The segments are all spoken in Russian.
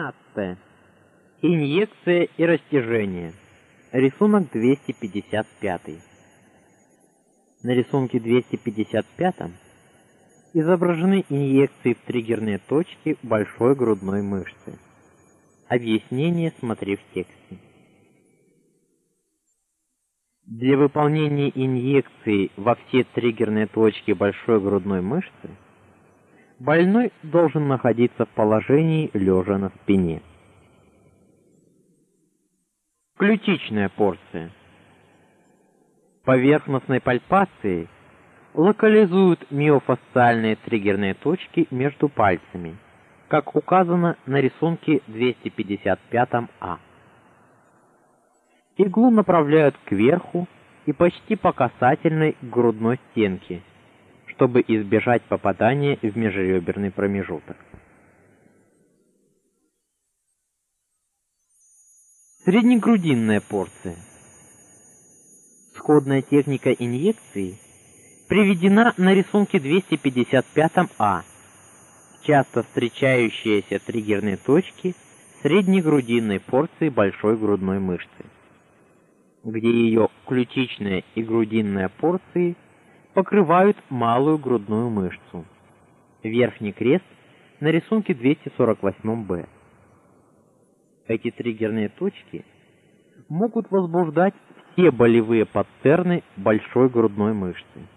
12. Инъекция и растяжение. Рисунок 255. На рисунке 255 изображены инъекции в триггерные точки большой грудной мышцы. Объяснение смотри в тексте. Для выполнения инъекции во все триггерные точки большой грудной мышцы больной должен находиться в положении лежа на спине. Ключичная порция. Поверхностной пальпацией локализуют миофасциальные триггерные точки между пальцами, как указано на рисунке 255А. Иглу направляют кверху и почти по касательной грудной стенке, чтобы избежать попадания в межреберный промежуток. Среднегрудинная порция. Сходная техника инъекции приведена на рисунке 255А. Часто встречающиеся триггерные точки среднегрудинной порции большой грудной мышцы, где ее ключичная и грудинная порции покрывают малую грудную мышцу. Верхний крест на рисунке 248-Б. Эти триггерные точки могут возбуждать все болевые паттерны большой грудной мышцы.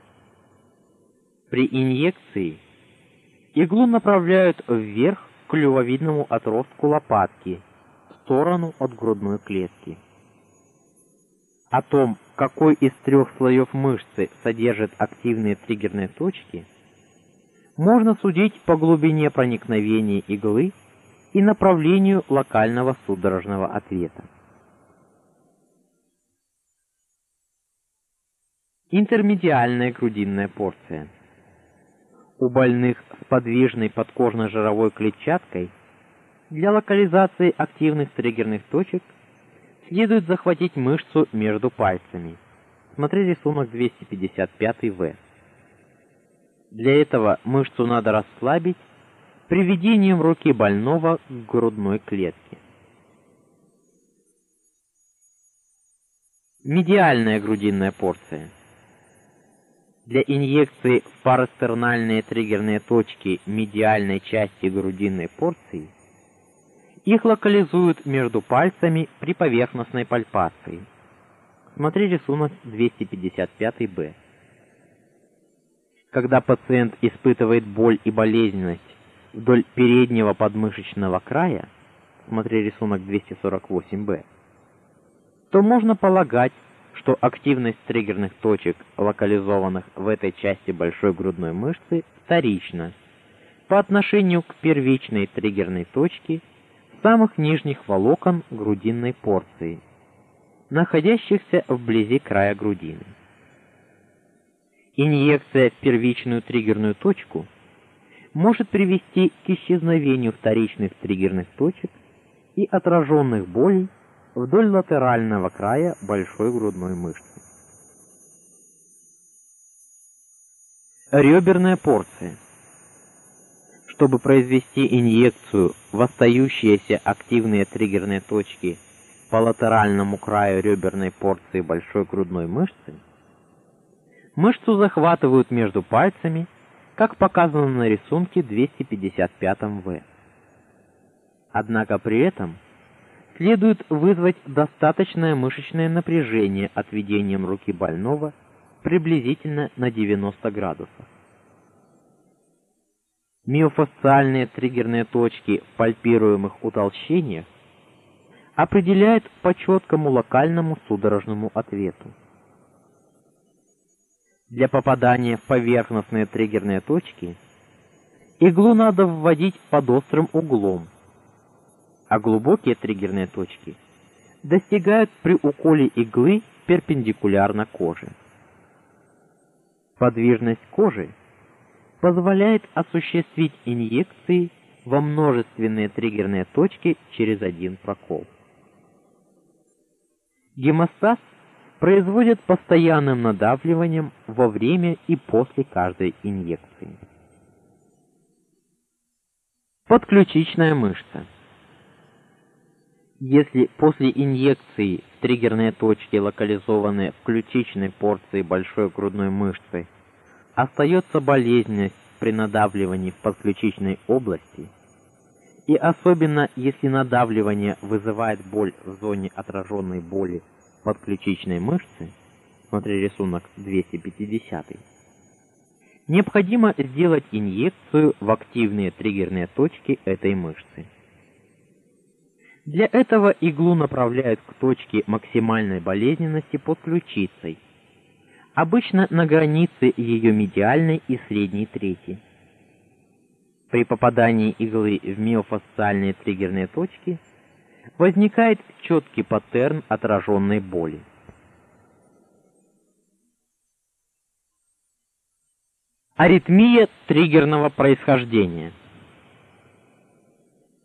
При инъекции иглу направляют вверх к клювовидному отростку лопатки, в сторону от грудной клетки. О том, какой из трех слоев мышцы содержит активные триггерные точки, можно судить по глубине проникновения иглы и направлению локального судорожного ответа. Интермедиальная грудинная порция. У больных с подвижной подкожно-жировой клетчаткой для локализации активных триггерных точек следует захватить мышцу между пальцами. Смотри рисунок 255В. Для этого мышцу надо расслабить приведением руки больного к грудной клетке. Медиальная грудинная порция. Для инъекции в парастернальные триггерные точки медиальной части грудинной порции их локализуют между пальцами при поверхностной пальпации. Смотри рисунок 255-Б. Когда пациент испытывает боль и болезненность вдоль переднего подмышечного края, смотри рисунок 248-Б, то можно полагать, что активность триггерных точек, локализованных в этой части большой грудной мышцы, вторична по отношению к первичной триггерной точке самых нижних волокон грудинной порции, находящихся вблизи края грудины. Инъекция в первичную триггерную точку может привести к исчезновению вторичных триггерных точек и отраженных болей вдоль латерального края большой грудной мышцы. Реберная порция. Чтобы произвести инъекцию в остающиеся активные триггерные точки по латеральному краю реберной порции большой грудной мышцы, мышцу захватывают между пальцами как показано на рисунке 255В. Однако при этом следует вызвать достаточное мышечное напряжение отведением руки больного приблизительно на 90 градусов. Миофасциальные триггерные точки в пальпируемых утолщениях определяют по четкому локальному судорожному ответу. Для попадания в поверхностные триггерные точки иглу надо вводить под острым углом, а глубокие триггерные точки достигают при уколе иглы перпендикулярно коже. Подвижность кожи позволяет осуществить инъекции во множественные триггерные точки через один прокол. Гемостаз производят постоянным надавливанием во время и после каждой инъекции. Подключичная мышца. Если после инъекции триггерные точки, локализованные в ключичной порции большой грудной мышцы, остается болезненность при надавливании в подключичной области, и особенно если надавливание вызывает боль в зоне отраженной боли подключичной мышцы, смотри рисунок 250. Необходимо сделать инъекцию в активные триггерные точки этой мышцы. Для этого иглу направляют к точке максимальной болезненности под ключицей, обычно на границе ее медиальной и средней трети. При попадании иглы в миофасциальные триггерные точки возникает четкий паттерн отраженной боли. Аритмия триггерного происхождения –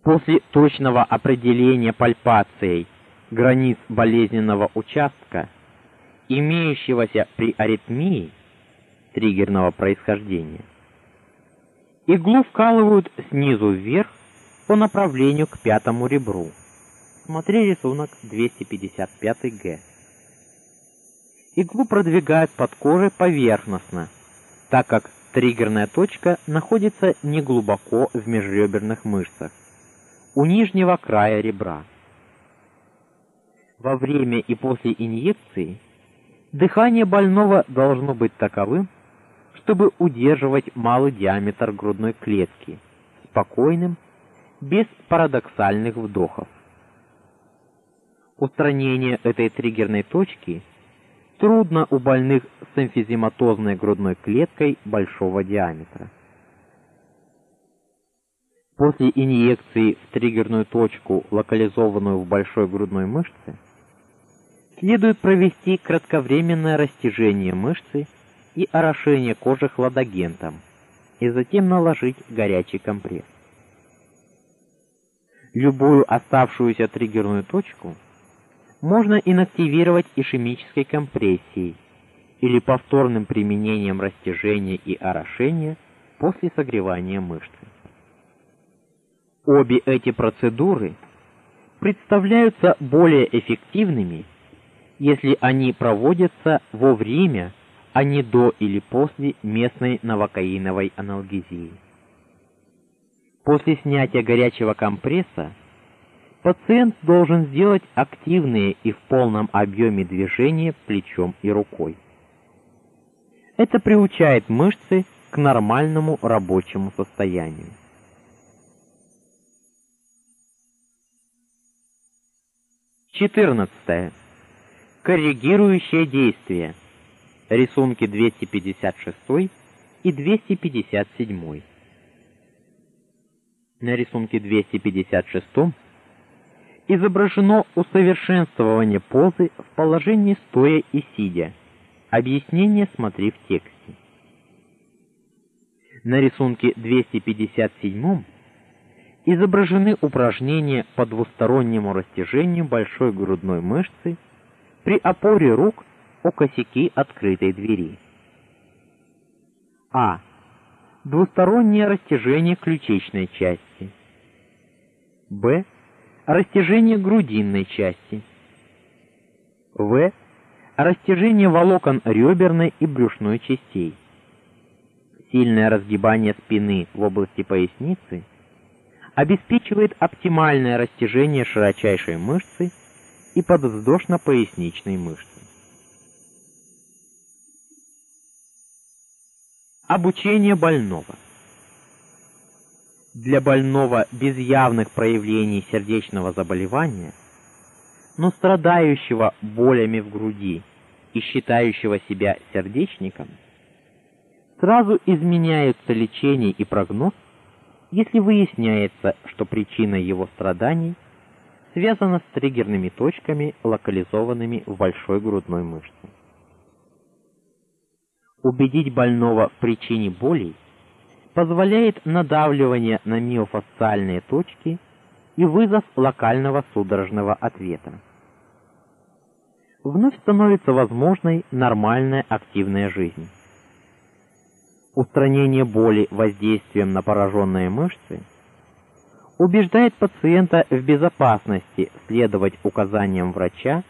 После точного определения пальпацией границ болезненного участка, имеющегося при аритмии триггерного происхождения, иглу вкалывают снизу вверх по направлению к пятому ребру. Смотри рисунок 255-г. Иглу продвигают под кожей поверхностно, так как триггерная точка находится не глубоко в межреберных мышцах у нижнего края ребра. Во время и после инъекции дыхание больного должно быть таковым, чтобы удерживать малый диаметр грудной клетки, спокойным, без парадоксальных вдохов. Устранение этой триггерной точки трудно у больных с эмфизематозной грудной клеткой большого диаметра. После инъекции в триггерную точку, локализованную в большой грудной мышце, следует провести кратковременное растяжение мышцы и орошение кожи хладагентом, и затем наложить горячий компресс. Любую оставшуюся триггерную точку можно инактивировать ишемической компрессией или повторным применением растяжения и орошения после согревания мышцы. Обе эти процедуры представляются более эффективными, если они проводятся во время, а не до или после местной новокаиновой аналгезии. После снятия горячего компресса пациент должен сделать активные и в полном объеме движения плечом и рукой. Это приучает мышцы к нормальному рабочему состоянию. 14. Коррегирующее действие. Рисунки 256 и 257. На рисунке 256 изображено усовершенствование позы в положении стоя и сидя. Объяснение смотри в тексте. На рисунке 257 изображены упражнения по двустороннему растяжению большой грудной мышцы при опоре рук о косяки открытой двери. А. Двустороннее растяжение ключичной части. Б. Растяжение грудинной части. В. Растяжение волокон реберной и брюшной частей. Сильное разгибание спины в области поясницы – обеспечивает оптимальное растяжение широчайшей мышцы и подвздошно-поясничной мышцы. Обучение больного. Для больного без явных проявлений сердечного заболевания, но страдающего болями в груди и считающего себя сердечником, сразу изменяются лечение и прогноз если выясняется, что причина его страданий связана с триггерными точками, локализованными в большой грудной мышце. Убедить больного в причине болей позволяет надавливание на миофасциальные точки и вызов локального судорожного ответа. Вновь становится возможной нормальная активная жизнь устранение боли воздействием на пораженные мышцы убеждает пациента в безопасности следовать указаниям врача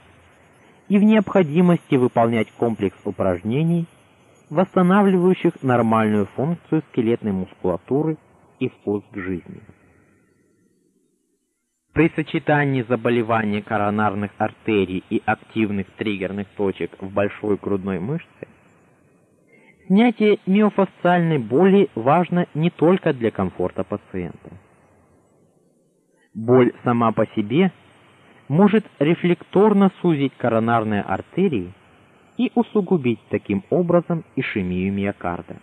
и в необходимости выполнять комплекс упражнений, восстанавливающих нормальную функцию скелетной мускулатуры и вкус к жизни. При сочетании заболеваний коронарных артерий и активных триггерных точек в большой грудной мышце снятие миофасциальной боли важно не только для комфорта пациента. Боль сама по себе может рефлекторно сузить коронарные артерии и усугубить таким образом ишемию миокарда.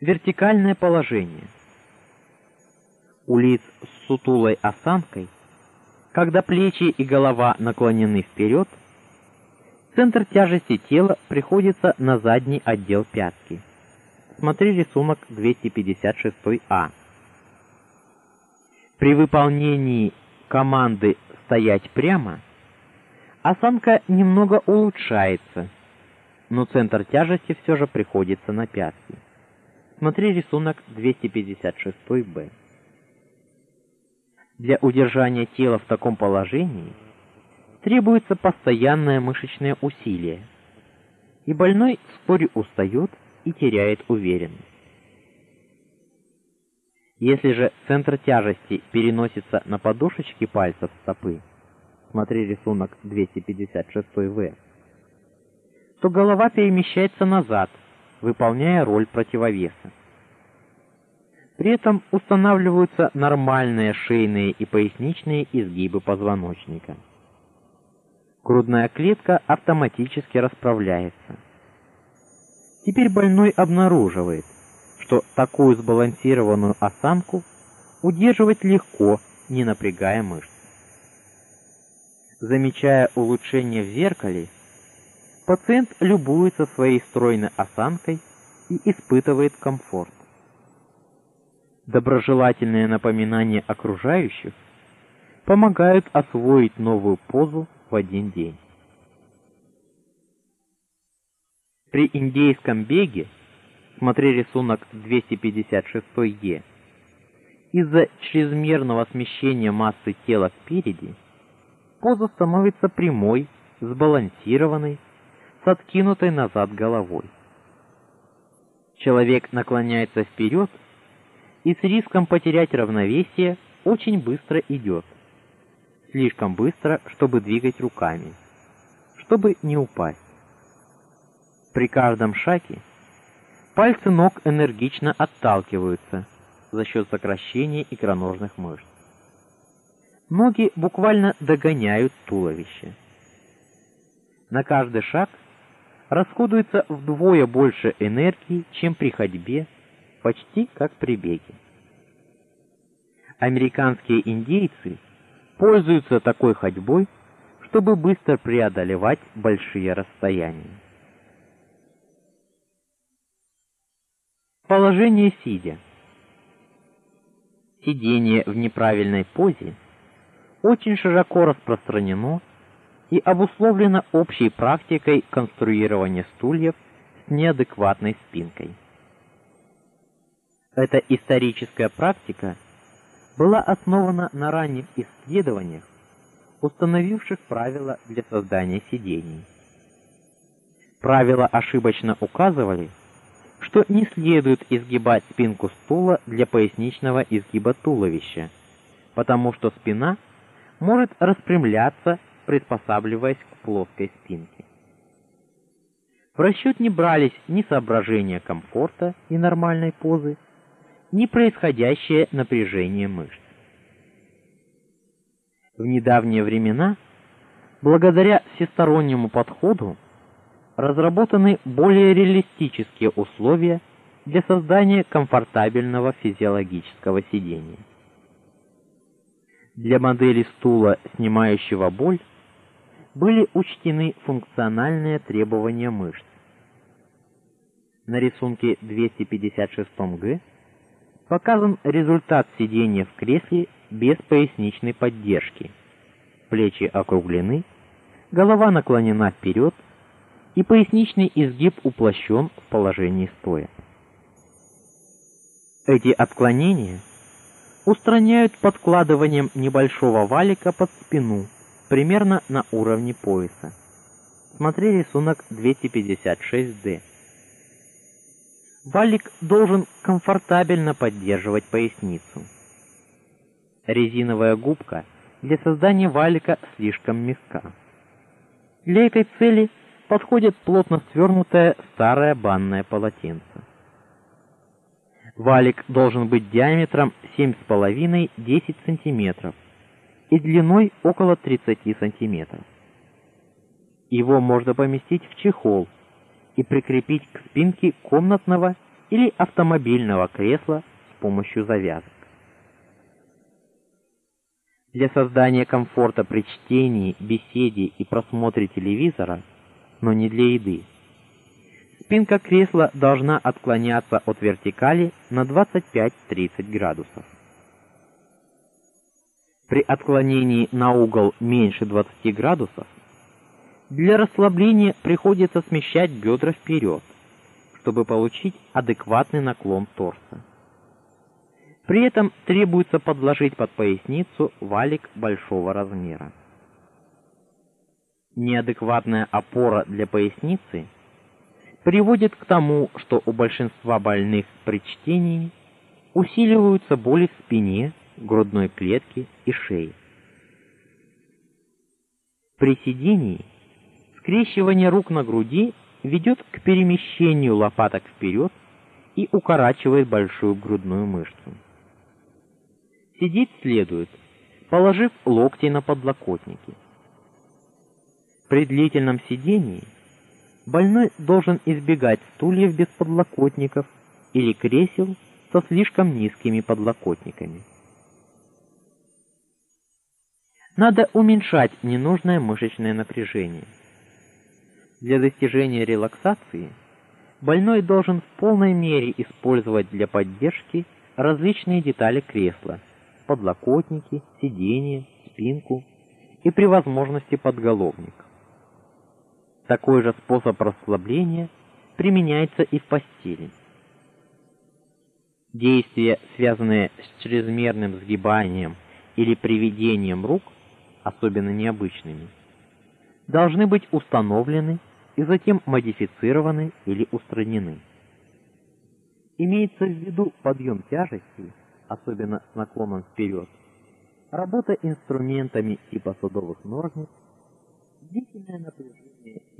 Вертикальное положение. У лиц с сутулой осанкой, когда плечи и голова наклонены вперед, центр тяжести тела приходится на задний отдел пятки. Смотри рисунок 256А. При выполнении команды стоять прямо осанка немного улучшается, но центр тяжести все же приходится на пятки. Смотри рисунок 256Б. Для удержания тела в таком положении требуется постоянное мышечное усилие, и больной вскоре устает и теряет уверенность. Если же центр тяжести переносится на подушечки пальцев стопы, смотри рисунок 256В, то голова перемещается назад, выполняя роль противовеса. При этом устанавливаются нормальные шейные и поясничные изгибы позвоночника. Грудная клетка автоматически расправляется. Теперь больной обнаруживает, что такую сбалансированную осанку удерживать легко, не напрягая мышц. Замечая улучшение в зеркале, пациент любуется своей стройной осанкой и испытывает комфорт. Доброжелательные напоминания окружающих помогают освоить новую позу в один день. При индейском беге, смотри рисунок 256Е, из-за чрезмерного смещения массы тела спереди, поза становится прямой, сбалансированной, с откинутой назад головой. Человек наклоняется вперед и с риском потерять равновесие очень быстро идет. Слишком быстро, чтобы двигать руками, чтобы не упасть. При каждом шаге пальцы ног энергично отталкиваются за счет сокращения икроножных мышц. Ноги буквально догоняют туловище. На каждый шаг расходуется вдвое больше энергии, чем при ходьбе, почти как при беге. Американские индейцы пользуются такой ходьбой, чтобы быстро преодолевать большие расстояния. Положение сидя. Сидение в неправильной позе очень широко распространено и обусловлено общей практикой конструирования стульев с неадекватной спинкой. Эта историческая практика была основана на ранних исследованиях, установивших правила для создания сидений. Правила ошибочно указывали, что не следует изгибать спинку стула для поясничного изгиба туловища, потому что спина может распрямляться, приспосабливаясь к плоской спинке. В расчет не брались ни соображения комфорта и нормальной позы, ни происходящее напряжение мышц. В недавние времена, благодаря всестороннему подходу, разработаны более реалистические условия для создания комфортабельного физиологического сидения. Для модели стула, снимающего боль, были учтены функциональные требования мышц. На рисунке 256-Г показан результат сидения в кресле без поясничной поддержки. Плечи округлены, голова наклонена вперед, и поясничный изгиб уплощен в положении стоя. Эти отклонения устраняют подкладыванием небольшого валика под спину, примерно на уровне пояса. Смотри рисунок 256D. Валик должен комфортабельно поддерживать поясницу. Резиновая губка для создания валика слишком мягка. Для этой цели подходит плотно свернутое старое банное полотенце. Валик должен быть диаметром 7,5-10 см и длиной около 30 см. Его можно поместить в чехол и прикрепить к спинке комнатного или автомобильного кресла с помощью завязок. Для создания комфорта при чтении, беседе и просмотре телевизора, но не для еды. Спинка кресла должна отклоняться от вертикали на 25-30 градусов. При отклонении на угол меньше 20 градусов для расслабления приходится смещать бедра вперед, чтобы получить адекватный наклон торса. При этом требуется подложить под поясницу валик большого размера. Неадекватная опора для поясницы приводит к тому, что у большинства больных при чтении усиливаются боли в спине, грудной клетке и шее. При сидении скрещивание рук на груди ведет к перемещению лопаток вперед и укорачивает большую грудную мышцу. Сидеть следует, положив локти на подлокотники. При длительном сидении больной должен избегать стульев без подлокотников или кресел со слишком низкими подлокотниками. Надо уменьшать ненужное мышечное напряжение. Для достижения релаксации больной должен в полной мере использовать для поддержки различные детали кресла – подлокотники, сиденье, спинку и при возможности подголовник. Такой же способ расслабления применяется и в постели. Действия, связанные с чрезмерным сгибанием или приведением рук, особенно необычными, должны быть установлены и затем модифицированы или устранены. Имеется в виду подъем тяжести особенно с наклоном вперед, работа инструментами типа судовых ножниц, длительное напряжение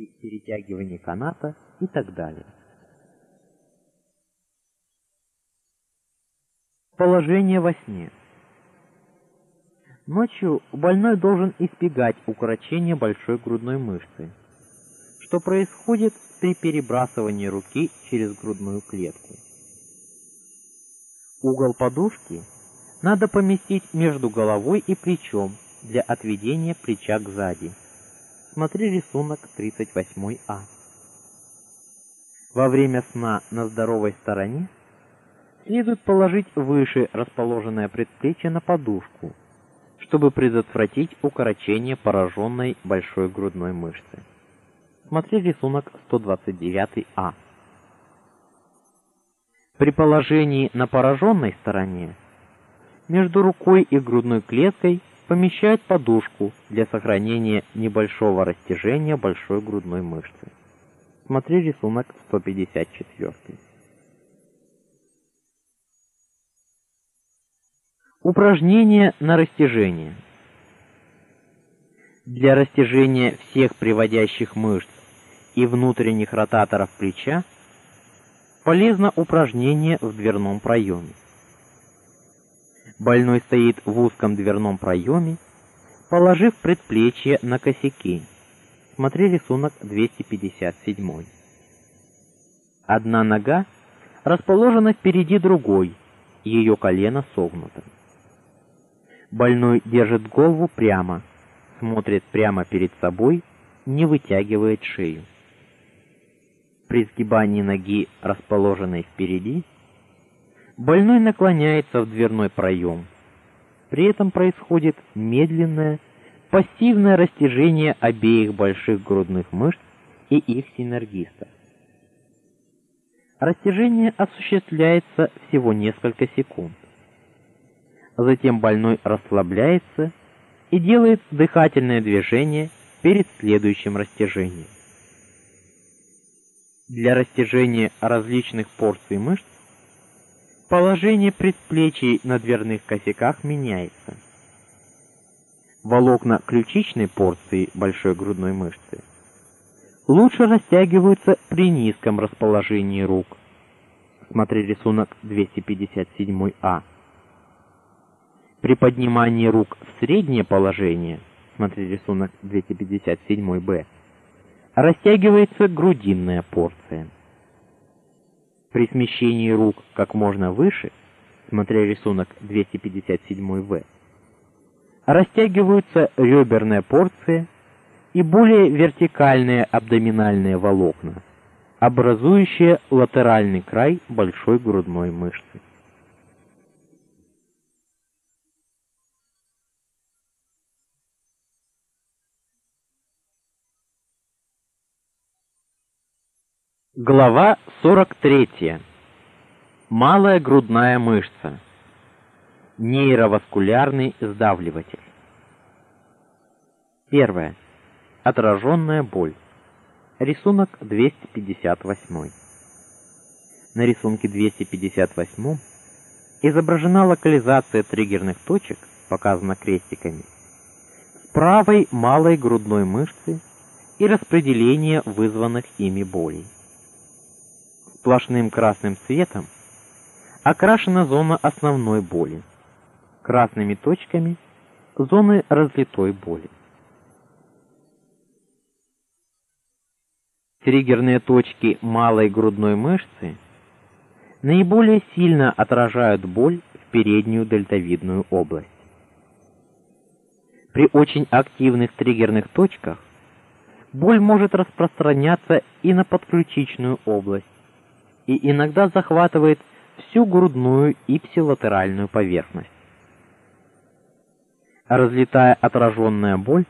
перетягивание каната и так далее. Положение во сне. Ночью больной должен избегать укорочения большой грудной мышцы, что происходит при перебрасывании руки через грудную клетку. Угол подушки надо поместить между головой и плечом для отведения плеча к сзади. Смотри рисунок 38А. Во время сна на здоровой стороне следует положить выше расположенное предплечье на подушку, чтобы предотвратить укорочение пораженной большой грудной мышцы. Смотри рисунок 129А. При положении на пораженной стороне между рукой и грудной клеткой помещают подушку для сохранения небольшого растяжения большой грудной мышцы. Смотри рисунок 154. Упражнение на растяжение. Для растяжения всех приводящих мышц и внутренних ротаторов плеча полезно упражнение в дверном проеме. Больной стоит в узком дверном проеме, положив предплечье на косяки. Смотри рисунок 257. Одна нога расположена впереди другой, ее колено согнуто. Больной держит голову прямо, смотрит прямо перед собой, не вытягивает шею при сгибании ноги, расположенной впереди, больной наклоняется в дверной проем. При этом происходит медленное, пассивное растяжение обеих больших грудных мышц и их синергистов. Растяжение осуществляется всего несколько секунд. Затем больной расслабляется и делает дыхательное движение перед следующим растяжением. Для растяжения различных порций мышц положение предплечий на дверных косяках меняется. Волокна ключичной порции большой грудной мышцы лучше растягиваются при низком расположении рук. Смотри рисунок 257А. При поднимании рук в среднее положение, смотри рисунок 257Б, растягивается грудинная порция. При смещении рук как можно выше, смотри рисунок 257В, растягиваются реберная порция и более вертикальные абдоминальные волокна, образующие латеральный край большой грудной мышцы. Глава 43. Малая грудная мышца. Нейроваскулярный сдавливатель. Первое. Отраженная боль. Рисунок 258. На рисунке 258 изображена локализация триггерных точек, показана крестиками, с правой малой грудной мышцы и распределение вызванных ими болей сплошным красным цветом окрашена зона основной боли. Красными точками зоны разлитой боли. Триггерные точки малой грудной мышцы наиболее сильно отражают боль в переднюю дельтовидную область. При очень активных триггерных точках боль может распространяться и на подключичную область, и иногда захватывает всю грудную и псилатеральную поверхность. Разлетая отраженная боль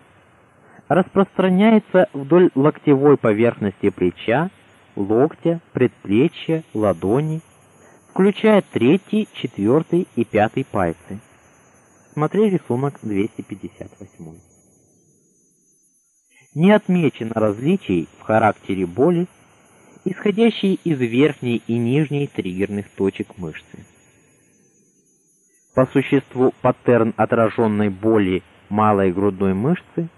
распространяется вдоль локтевой поверхности плеча, локтя, предплечья, ладони, включая третий, четвертый и пятый пальцы. Смотри рисунок 258. Не отмечено различий в характере боли исходящие из верхней и нижней триггерных точек мышцы. По существу паттерн отраженной боли малой грудной мышцы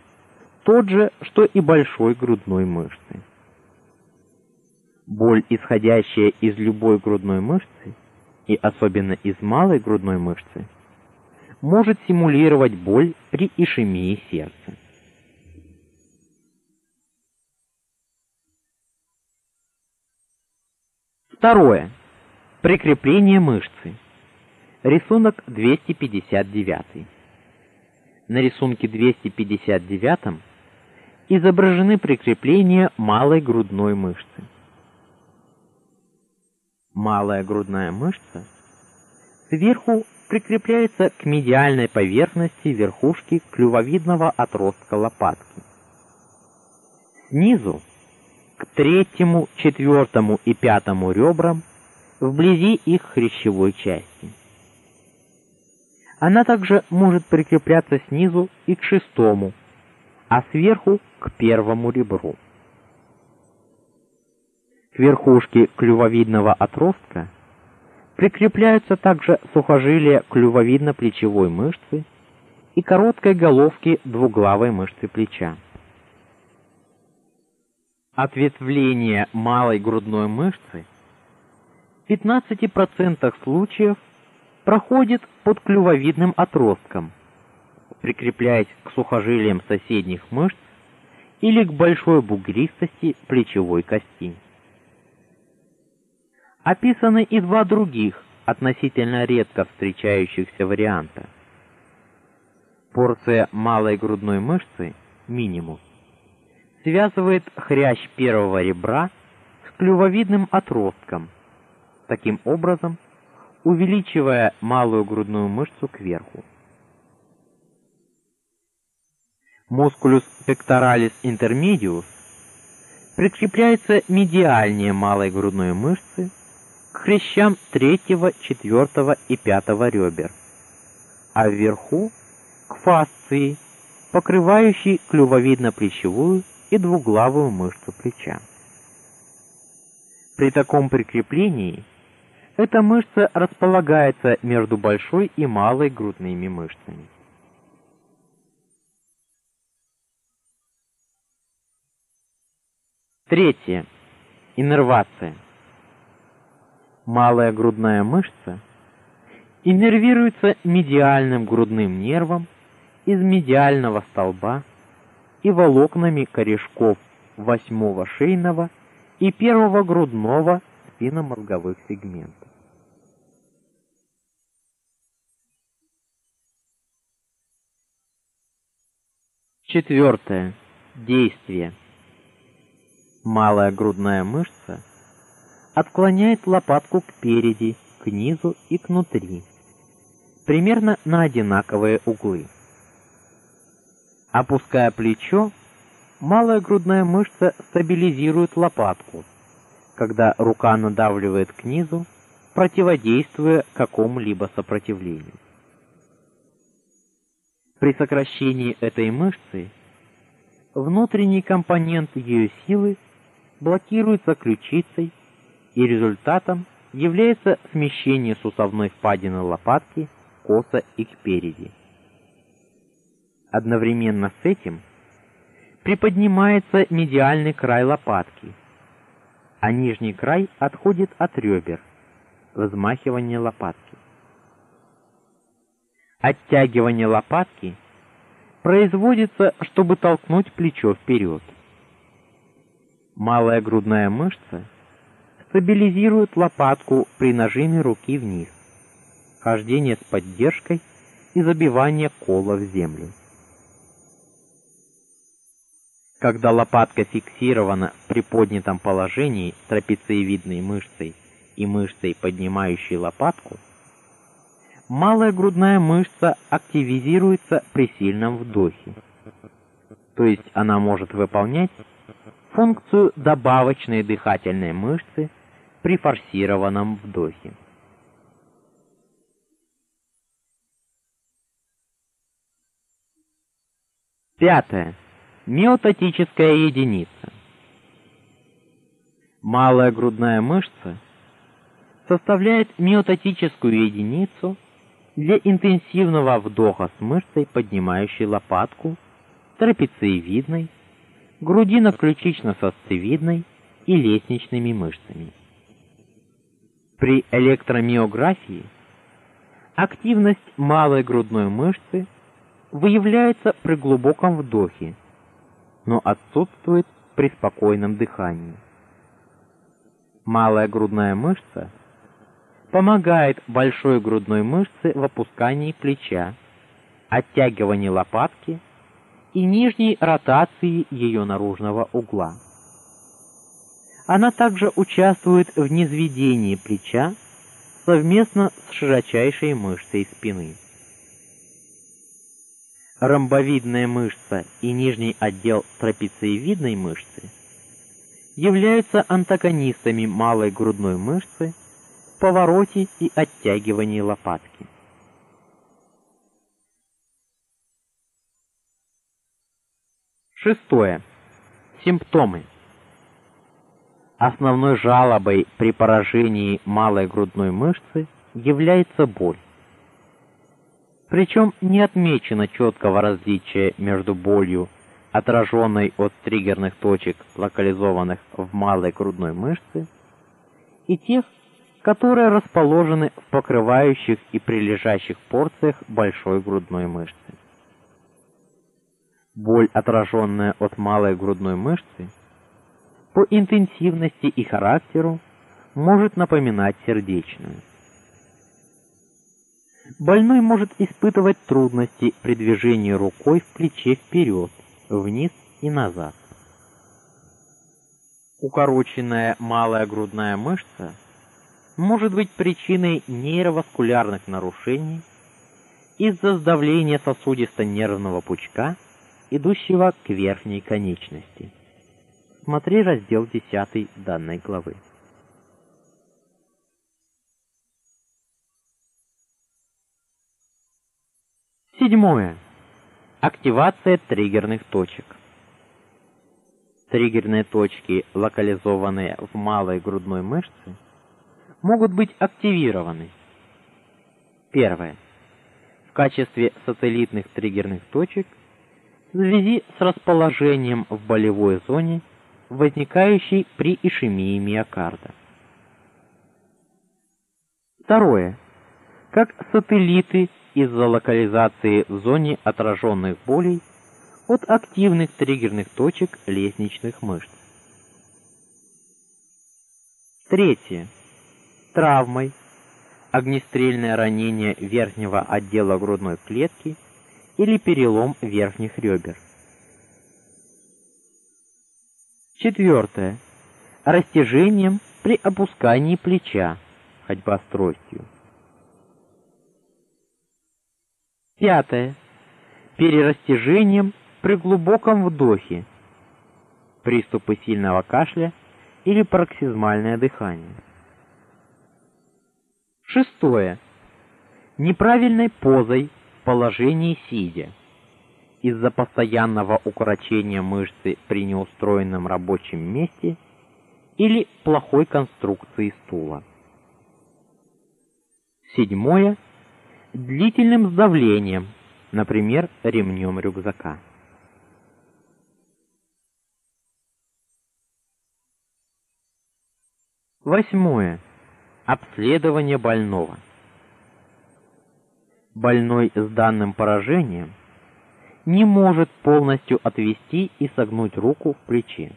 тот же, что и большой грудной мышцы. Боль, исходящая из любой грудной мышцы, и особенно из малой грудной мышцы, может симулировать боль при ишемии сердца. Второе. Прикрепление мышцы. Рисунок 259. На рисунке 259 изображены прикрепления малой грудной мышцы. Малая грудная мышца сверху прикрепляется к медиальной поверхности верхушки клювовидного отростка лопатки. Снизу к третьему, четвертому и пятому ребрам вблизи их хрящевой части. Она также может прикрепляться снизу и к шестому, а сверху к первому ребру. К верхушке клювовидного отростка прикрепляются также сухожилия клювовидно-плечевой мышцы и короткой головки двуглавой мышцы плеча. Ответвление малой грудной мышцы в 15% случаев проходит под клювовидным отростком, прикрепляясь к сухожилиям соседних мышц или к большой бугристости плечевой кости. Описаны и два других, относительно редко встречающихся варианта. Порция малой грудной мышцы минимум связывает хрящ первого ребра с клювовидным отростком, таким образом увеличивая малую грудную мышцу кверху. Мускулус pectoralis intermedius прикрепляется медиальнее малой грудной мышцы к хрящам третьего, четвертого и пятого ребер, а вверху к фасции, покрывающей клювовидно-плечевую и двуглавую мышцу плеча. При таком прикреплении эта мышца располагается между большой и малой грудными мышцами. Третье. Иннервация. Малая грудная мышца иннервируется медиальным грудным нервом из медиального столба и волокнами корешков восьмого шейного и первого грудного спинномозговых сегментов. Четвертое. Действие. Малая грудная мышца отклоняет лопатку кпереди, к низу и к внутри, примерно на одинаковые углы. Опуская плечо, малая грудная мышца стабилизирует лопатку, когда рука надавливает к низу, противодействуя какому-либо сопротивлению. При сокращении этой мышцы внутренний компонент ее силы блокируется ключицей, и результатом является смещение суставной впадины лопатки косо и кпереди. Одновременно с этим приподнимается медиальный край лопатки, а нижний край отходит от ребер. Взмахивание лопатки. Оттягивание лопатки производится, чтобы толкнуть плечо вперед. Малая грудная мышца стабилизирует лопатку при нажиме руки вниз, хождение с поддержкой и забивание кола в землю. Когда лопатка фиксирована в приподнятом положении трапециевидной мышцей и мышцей, поднимающей лопатку, малая грудная мышца активизируется при сильном вдохе. То есть она может выполнять функцию добавочной дыхательной мышцы при форсированном вдохе. Пятое. Миотатическая единица. Малая грудная мышца составляет миотатическую единицу для интенсивного вдоха с мышцей, поднимающей лопатку, трапециевидной, грудино-ключично-сосцевидной и лестничными мышцами. При электромиографии активность малой грудной мышцы выявляется при глубоком вдохе, но отсутствует при спокойном дыхании. Малая грудная мышца помогает большой грудной мышце в опускании плеча, оттягивании лопатки и нижней ротации ее наружного угла. Она также участвует в низведении плеча совместно с широчайшей мышцей спины. Ромбовидная мышца и нижний отдел трапециевидной мышцы являются антагонистами малой грудной мышцы в повороте и оттягивании лопатки. Шестое. Симптомы. Основной жалобой при поражении малой грудной мышцы является боль. Причем не отмечено четкого различия между болью, отраженной от триггерных точек, локализованных в малой грудной мышце, и тех, которые расположены в покрывающих и прилежащих порциях большой грудной мышцы. Боль, отраженная от малой грудной мышцы, по интенсивности и характеру может напоминать сердечную. Больной может испытывать трудности при движении рукой в плече вперед, вниз и назад. Укороченная малая грудная мышца может быть причиной нейроваскулярных нарушений из-за сдавления сосудисто-нервного пучка, идущего к верхней конечности. Смотри раздел 10 данной главы. Седьмое. Активация триггерных точек. Триггерные точки, локализованные в малой грудной мышце, могут быть активированы. Первое. В качестве сателлитных триггерных точек в связи с расположением в болевой зоне, возникающей при ишемии миокарда. Второе. Как сателлиты из-за локализации в зоне отраженных болей от активных триггерных точек лестничных мышц. Третье. Травмой, огнестрельное ранение верхнего отдела грудной клетки или перелом верхних ребер. Четвертое. Растяжением при опускании плеча, ходьба с тростью. Пятое. Перерастяжением при глубоком вдохе, приступы сильного кашля или пароксизмальное дыхание. Шестое. Неправильной позой в положении сидя из-за постоянного укорочения мышцы при неустроенном рабочем месте или плохой конструкции стула. Седьмое длительным сдавлением, например, ремнем рюкзака. Восьмое. Обследование больного. Больной с данным поражением не может полностью отвести и согнуть руку в плече.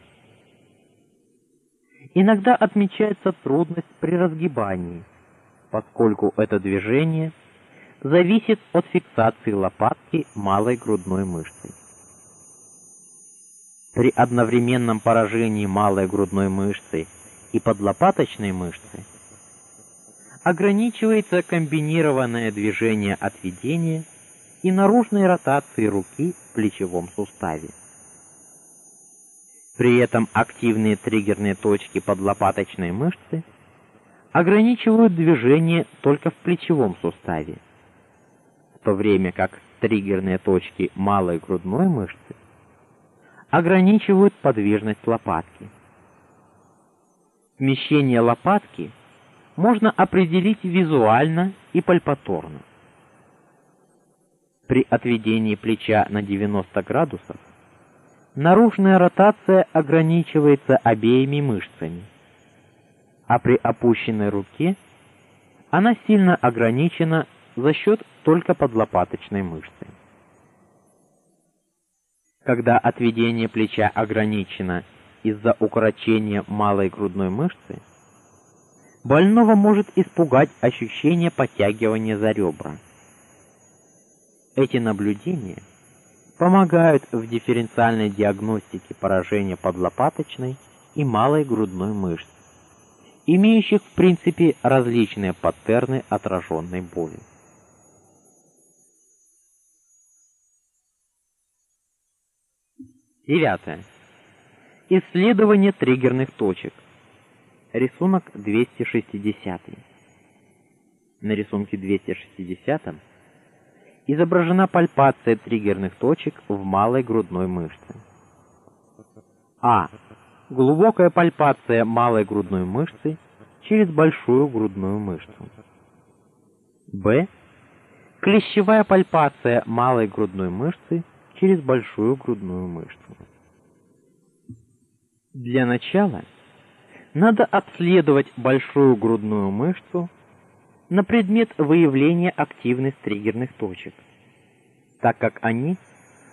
Иногда отмечается трудность при разгибании, поскольку это движение зависит от фиксации лопатки малой грудной мышцей. При одновременном поражении малой грудной мышцы и подлопаточной мышцы ограничивается комбинированное движение отведения и наружной ротации руки в плечевом суставе. При этом активные триггерные точки подлопаточной мышцы ограничивают движение только в плечевом суставе, в то время как триггерные точки малой грудной мышцы ограничивают подвижность лопатки. Смещение лопатки можно определить визуально и пальпаторно. При отведении плеча на 90 градусов наружная ротация ограничивается обеими мышцами, а при опущенной руке она сильно ограничена за счет только подлопаточной мышцы. Когда отведение плеча ограничено из-за укорочения малой грудной мышцы, больного может испугать ощущение подтягивания за ребра. Эти наблюдения помогают в дифференциальной диагностике поражения подлопаточной и малой грудной мышц, имеющих в принципе различные паттерны отраженной боли. Девятое. Исследование триггерных точек. Рисунок 260. На рисунке 260 изображена пальпация триггерных точек в малой грудной мышце. А. Глубокая пальпация малой грудной мышцы через большую грудную мышцу. Б. Клещевая пальпация малой грудной мышцы через большую грудную мышцу. Для начала надо обследовать большую грудную мышцу на предмет выявления активных триггерных точек, так как они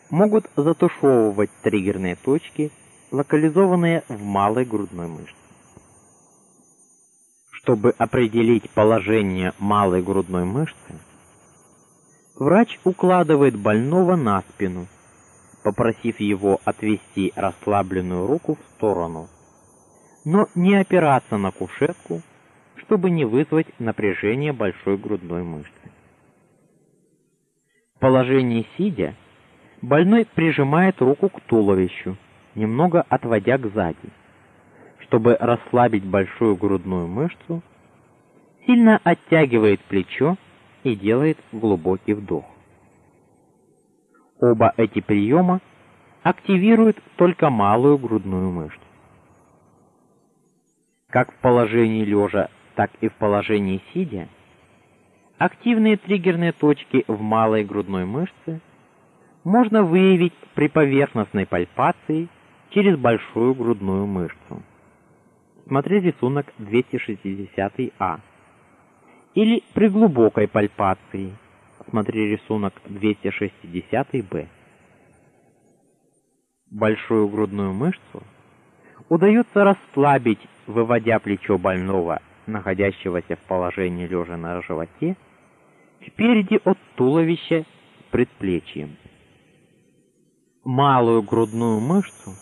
могут затушевывать триггерные точки, локализованные в малой грудной мышце. Чтобы определить положение малой грудной мышцы, врач укладывает больного на спину попросив его отвести расслабленную руку в сторону, но не опираться на кушетку, чтобы не вызвать напряжение большой грудной мышцы. В положении сидя больной прижимает руку к туловищу, немного отводя к сзади, чтобы расслабить большую грудную мышцу, сильно оттягивает плечо и делает глубокий вдох. Оба эти приема активируют только малую грудную мышцу. Как в положении лежа, так и в положении сидя, активные триггерные точки в малой грудной мышце можно выявить при поверхностной пальпации через большую грудную мышцу. Смотри рисунок 260А. Или при глубокой пальпации. Смотри рисунок 260Б. Большую грудную мышцу удается расслабить, выводя плечо больного, находящегося в положении лежа на животе, спереди от туловища предплечьем. Малую грудную мышцу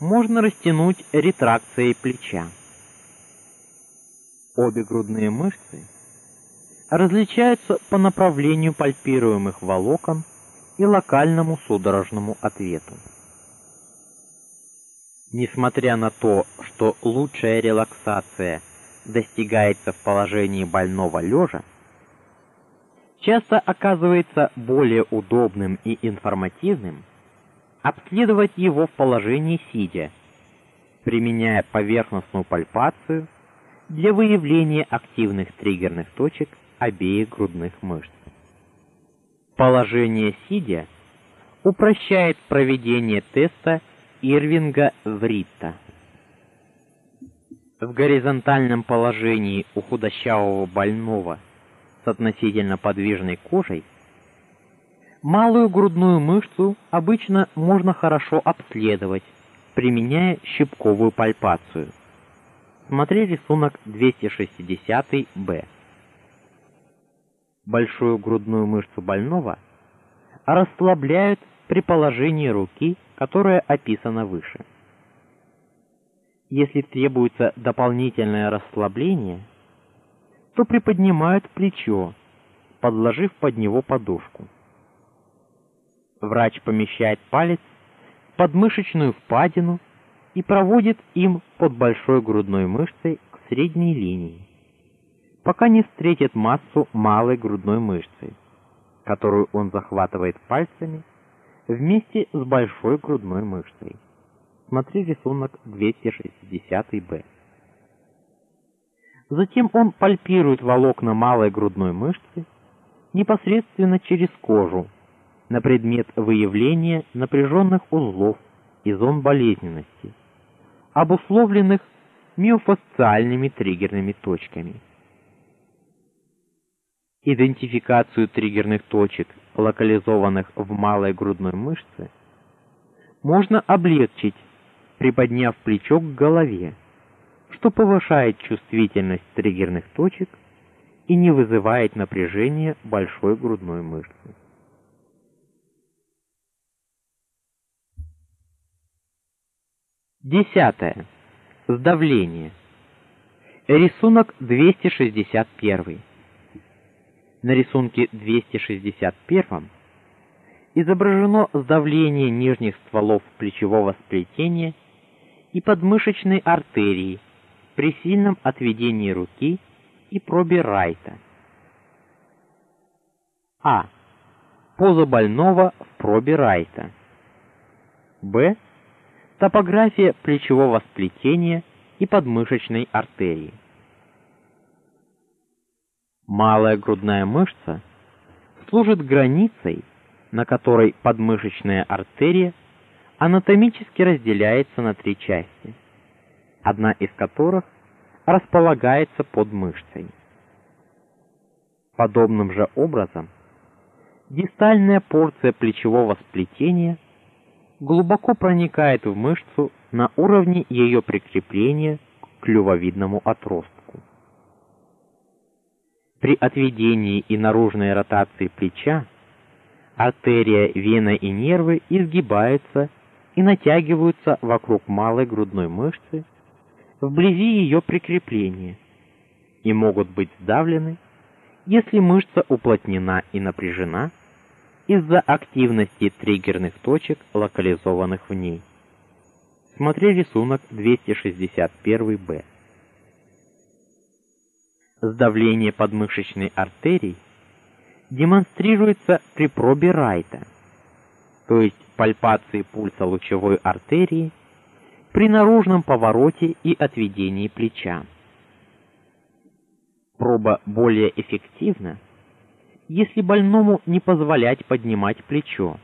можно растянуть ретракцией плеча. Обе грудные мышцы различаются по направлению пальпируемых волокон и локальному судорожному ответу. Несмотря на то, что лучшая релаксация достигается в положении больного лежа, часто оказывается более удобным и информативным обследовать его в положении сидя, применяя поверхностную пальпацию для выявления активных триггерных точек обеих грудных мышц. Положение сидя упрощает проведение теста Ирвинга-Вритта. В горизонтальном положении у худощавого больного с относительно подвижной кожей Малую грудную мышцу обычно можно хорошо обследовать, применяя щипковую пальпацию. Смотри рисунок 260-Б. Большую грудную мышцу больного расслабляют при положении руки, которое описано выше. Если требуется дополнительное расслабление, то приподнимают плечо, подложив под него подушку. Врач помещает палец в подмышечную впадину и проводит им под большой грудной мышцей к средней линии, пока не встретит массу малой грудной мышцы, которую он захватывает пальцами вместе с большой грудной мышцей. Смотри рисунок 260-Б. Затем он пальпирует волокна малой грудной мышцы непосредственно через кожу на предмет выявления напряженных узлов и зон болезненности, обусловленных миофасциальными триггерными точками. Идентификацию триггерных точек, локализованных в малой грудной мышце, можно облегчить, приподняв плечо к голове, что повышает чувствительность триггерных точек и не вызывает напряжения большой грудной мышцы. Десятое. Сдавление. Рисунок 261. На рисунке 261 изображено сдавление нижних стволов плечевого сплетения и подмышечной артерии при сильном отведении руки и пробе Райта. А. Поза больного в пробе Райта. Б топография плечевого сплетения и подмышечной артерии. Малая грудная мышца служит границей, на которой подмышечная артерия анатомически разделяется на три части, одна из которых располагается под мышцей. Подобным же образом дистальная порция плечевого сплетения – глубоко проникает в мышцу на уровне ее прикрепления к клювовидному отростку. При отведении и наружной ротации плеча артерия, вена и нервы изгибаются и натягиваются вокруг малой грудной мышцы вблизи ее прикрепления и могут быть сдавлены, если мышца уплотнена и напряжена из-за активности триггерных точек, локализованных в ней. Смотри рисунок 261-Б. Сдавление подмышечной артерии демонстрируется при пробе Райта. то есть пальпации пульса лучевой артерии при наружном повороте и отведении плеча. Проба более эффективна, если больному не позволять поднимать плечо,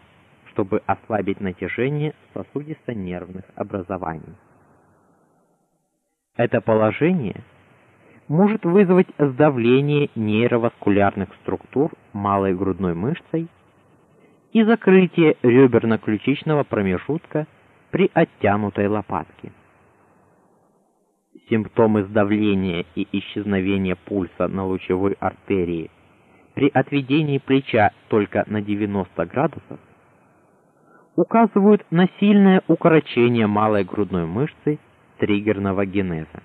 чтобы ослабить натяжение сосудисто-нервных образований. Это положение может вызвать сдавление нейроваскулярных структур малой грудной мышцей и закрытие реберно-ключичного промежутка при оттянутой лопатке. Симптомы сдавления и исчезновения пульса на лучевой артерии при отведении плеча только на 90 градусов указывают на сильное укорочение малой грудной мышцы триггерного генеза.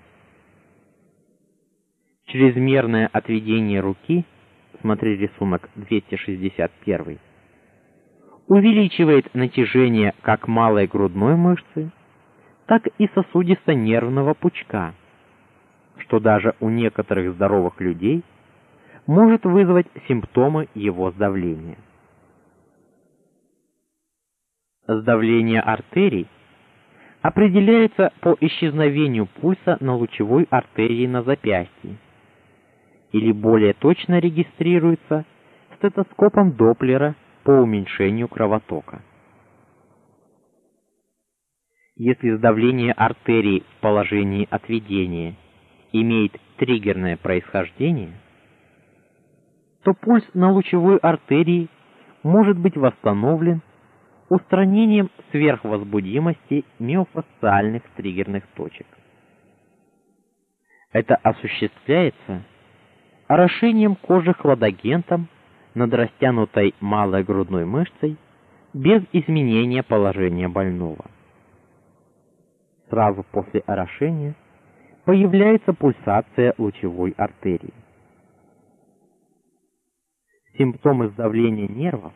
Чрезмерное отведение руки, смотри рисунок 261, увеличивает натяжение как малой грудной мышцы, так и сосудисто-нервного пучка, что даже у некоторых здоровых людей может вызвать симптомы его сдавления. Сдавление артерий определяется по исчезновению пульса на лучевой артерии на запястье или более точно регистрируется стетоскопом Доплера по уменьшению кровотока. Если сдавление артерий в положении отведения имеет триггерное происхождение, то пульс на лучевой артерии может быть восстановлен устранением сверхвозбудимости миофасциальных триггерных точек. Это осуществляется орошением кожи хладагентом над растянутой малой грудной мышцей без изменения положения больного. Сразу после орошения появляется пульсация лучевой артерии. Симптомы сдавления нервов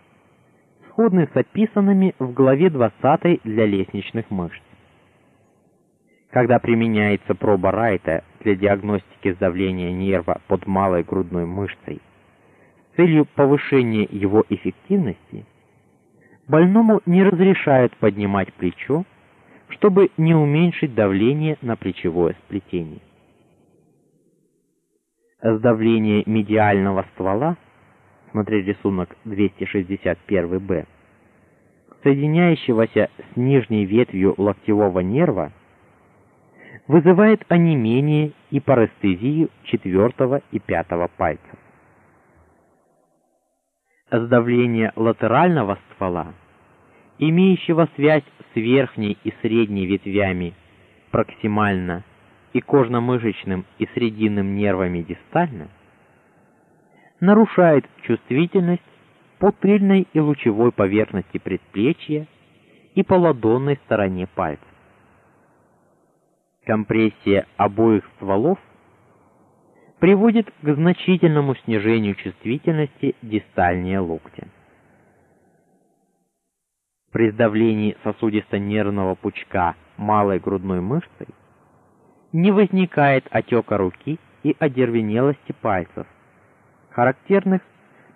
сходны с описанными в главе 20 для лестничных мышц. Когда применяется проба Райта для диагностики сдавления нерва под малой грудной мышцей целью повышения его эффективности больному не разрешают поднимать плечо, чтобы не уменьшить давление на плечевое сплетение. Сдавление медиального ствола, смотри рисунок 261-б, соединяющегося с нижней ветвью локтевого нерва, вызывает онемение и парестезию четвертого и пятого пальцев сдавление латерального ствола, имеющего связь с верхней и средней ветвями проксимально и кожно-мышечным и срединным нервами дистально, нарушает чувствительность по и лучевой поверхности предплечья и по ладонной стороне пальца. Компрессия обоих стволов приводит к значительному снижению чувствительности дистальнее локтя. При сдавлении сосудисто-нервного пучка малой грудной мышцей не возникает отека руки и одервенелости пальцев, характерных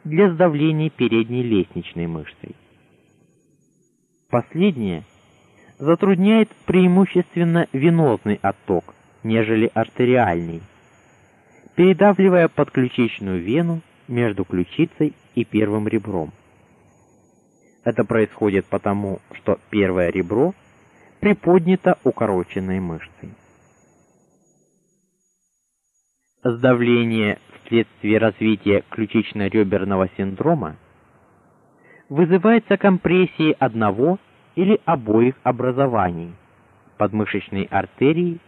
для сдавления передней лестничной мышцей. Последнее затрудняет преимущественно венозный отток, нежели артериальный, передавливая подключичную вену между ключицей и первым ребром. Это происходит потому, что первое ребро приподнято укороченной мышцей. Сдавление вследствие развития ключично-реберного синдрома вызывается компрессией одного или обоих образований подмышечной артерии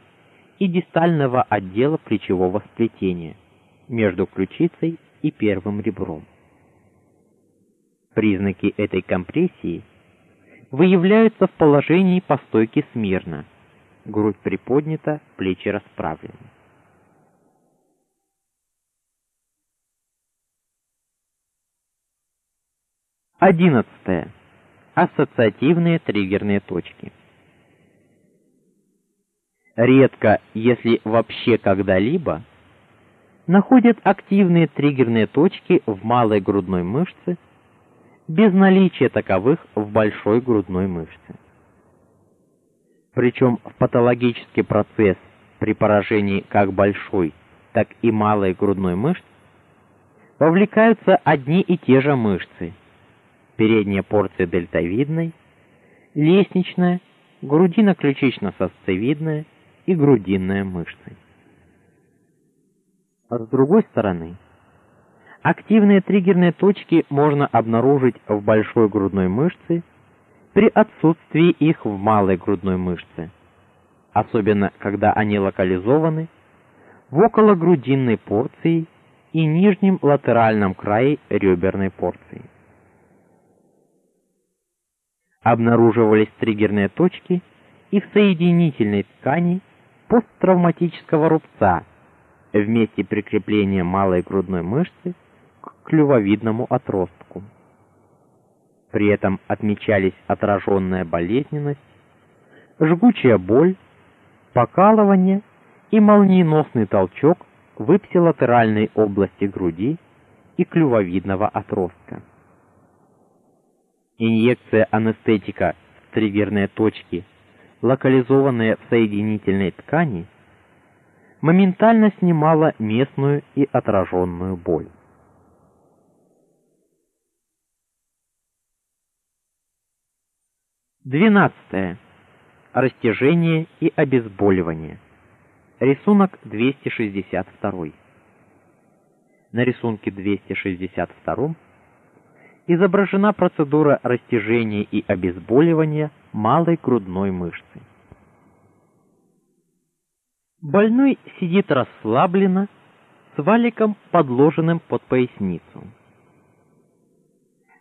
и дистального отдела плечевого сплетения между ключицей и первым ребром. Признаки этой компрессии выявляются в положении по стойке смирно. Грудь приподнята, плечи расправлены. Одиннадцатое. Ассоциативные триггерные точки редко, если вообще когда-либо, находят активные триггерные точки в малой грудной мышце, без наличия таковых в большой грудной мышце. Причем в патологический процесс при поражении как большой, так и малой грудной мышц вовлекаются одни и те же мышцы: передняя порция дельтовидной, лестничная, грудино-ключично-сосцевидная и грудинная мышцы. А с другой стороны, активные триггерные точки можно обнаружить в большой грудной мышце при отсутствии их в малой грудной мышце, особенно когда они локализованы в окологрудинной порции и нижнем латеральном крае реберной порции. Обнаруживались триггерные точки и в соединительной ткани посттравматического рубца в месте прикрепления малой грудной мышцы к клювовидному отростку. При этом отмечались отраженная болезненность, жгучая боль, покалывание и молниеносный толчок в ипсилатеральной области груди и клювовидного отростка. Инъекция анестетика в триггерные точки, локализованные в соединительной ткани, моментально снимала местную и отраженную боль. Двенадцатое. Растяжение и обезболивание. Рисунок 262. На рисунке 262 изображена процедура растяжения и обезболивания малой грудной мышцы. Больной сидит расслабленно, с валиком подложенным под поясницу.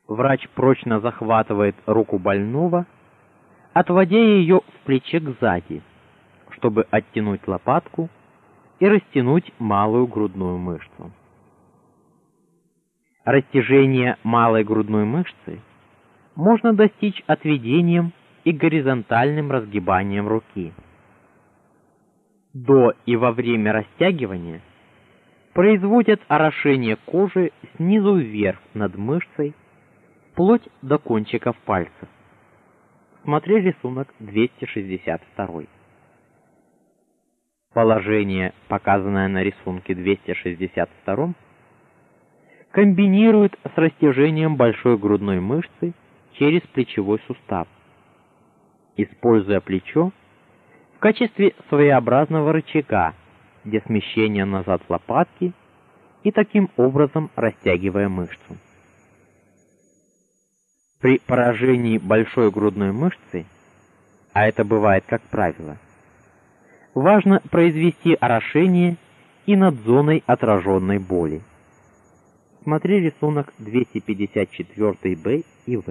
Врач прочно захватывает руку больного, отводя ее в плече к сзади чтобы оттянуть лопатку и растянуть малую грудную мышцу. Растяжение малой грудной мышцы можно достичь отведением и горизонтальным разгибанием руки. До и во время растягивания производят орошение кожи снизу вверх над мышцей, вплоть до кончиков пальцев. Смотри рисунок 262. Положение, показанное на рисунке 262, комбинирует с растяжением большой грудной мышцы через плечевой сустав, используя плечо в качестве своеобразного рычага для смещения назад лопатки и таким образом растягивая мышцу. При поражении большой грудной мышцы, а это бывает как правило, важно произвести орошение и над зоной отраженной боли. Смотри рисунок 254-Б и В.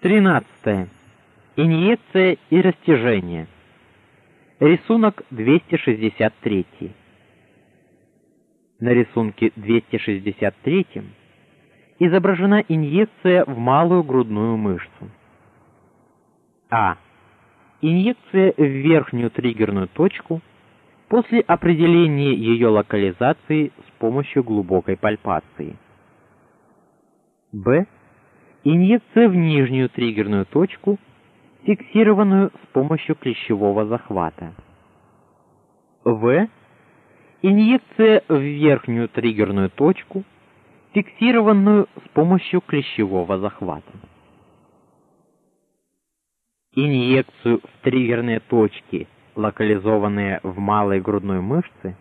Тринадцатое. Инъекция и растяжение. Рисунок 263. На рисунке 263 изображена инъекция в малую грудную мышцу. А. Инъекция в верхнюю триггерную точку после определения ее локализации с помощью глубокой пальпации. Б. Инъекция в нижнюю триггерную точку, фиксированную с помощью клещевого захвата. В. Инъекция в верхнюю триггерную точку, фиксированную с помощью клещевого захвата инъекцию в триггерные точки, локализованные в малой грудной мышце,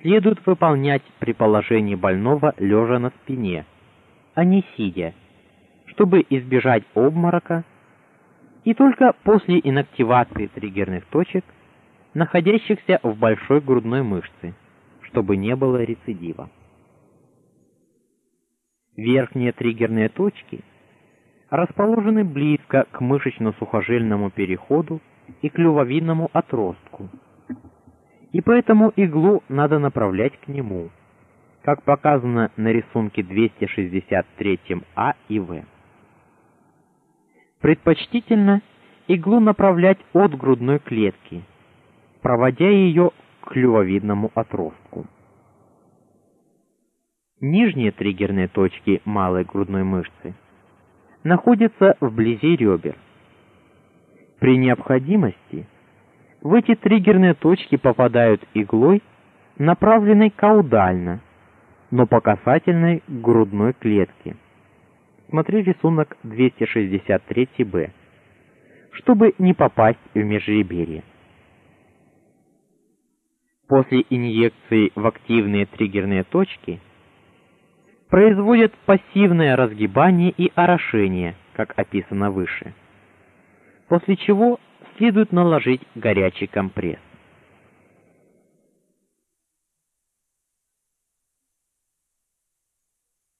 следует выполнять при положении больного лежа на спине, а не сидя, чтобы избежать обморока, и только после инактивации триггерных точек, находящихся в большой грудной мышце, чтобы не было рецидива. Верхние триггерные точки – расположены близко к мышечно-сухожильному переходу и клювовидному отростку. И поэтому иглу надо направлять к нему, как показано на рисунке 263А и В. Предпочтительно иглу направлять от грудной клетки, проводя ее к клювовидному отростку. Нижние триггерные точки малой грудной мышцы находятся вблизи ребер. При необходимости в эти триггерные точки попадают иглой, направленной каудально, но по касательной грудной клетке. Смотри рисунок 263-Б. Чтобы не попасть в межреберье. После инъекции в активные триггерные точки производят пассивное разгибание и орошение, как описано выше. После чего следует наложить горячий компресс.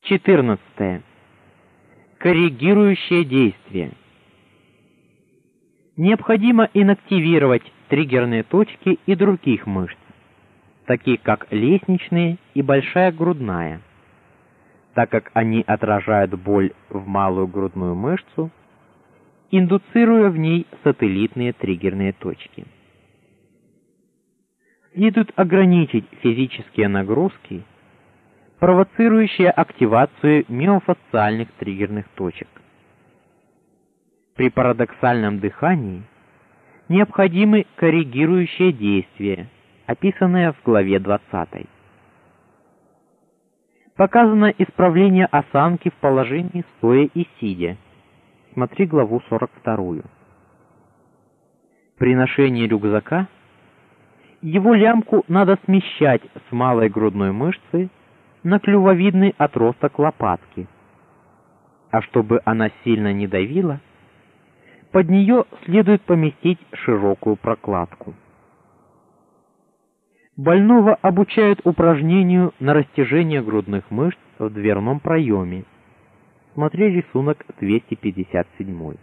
Четырнадцатое. Коррегирующее действие. Необходимо инактивировать триггерные точки и других мышц, таких как лестничные и большая грудная, так как они отражают боль в малую грудную мышцу, индуцируя в ней сателлитные триггерные точки. Следует ограничить физические нагрузки, провоцирующие активацию миофасциальных триггерных точек. При парадоксальном дыхании необходимы коррегирующие действия, описанные в главе 20. Показано исправление осанки в положении стоя и сидя. Смотри главу 42. При ношении рюкзака его лямку надо смещать с малой грудной мышцы на клювовидный отросток лопатки. А чтобы она сильно не давила, под нее следует поместить широкую прокладку. Больного обучают упражнению на растяжение грудных мышц в дверном проеме. Смотри рисунок 257.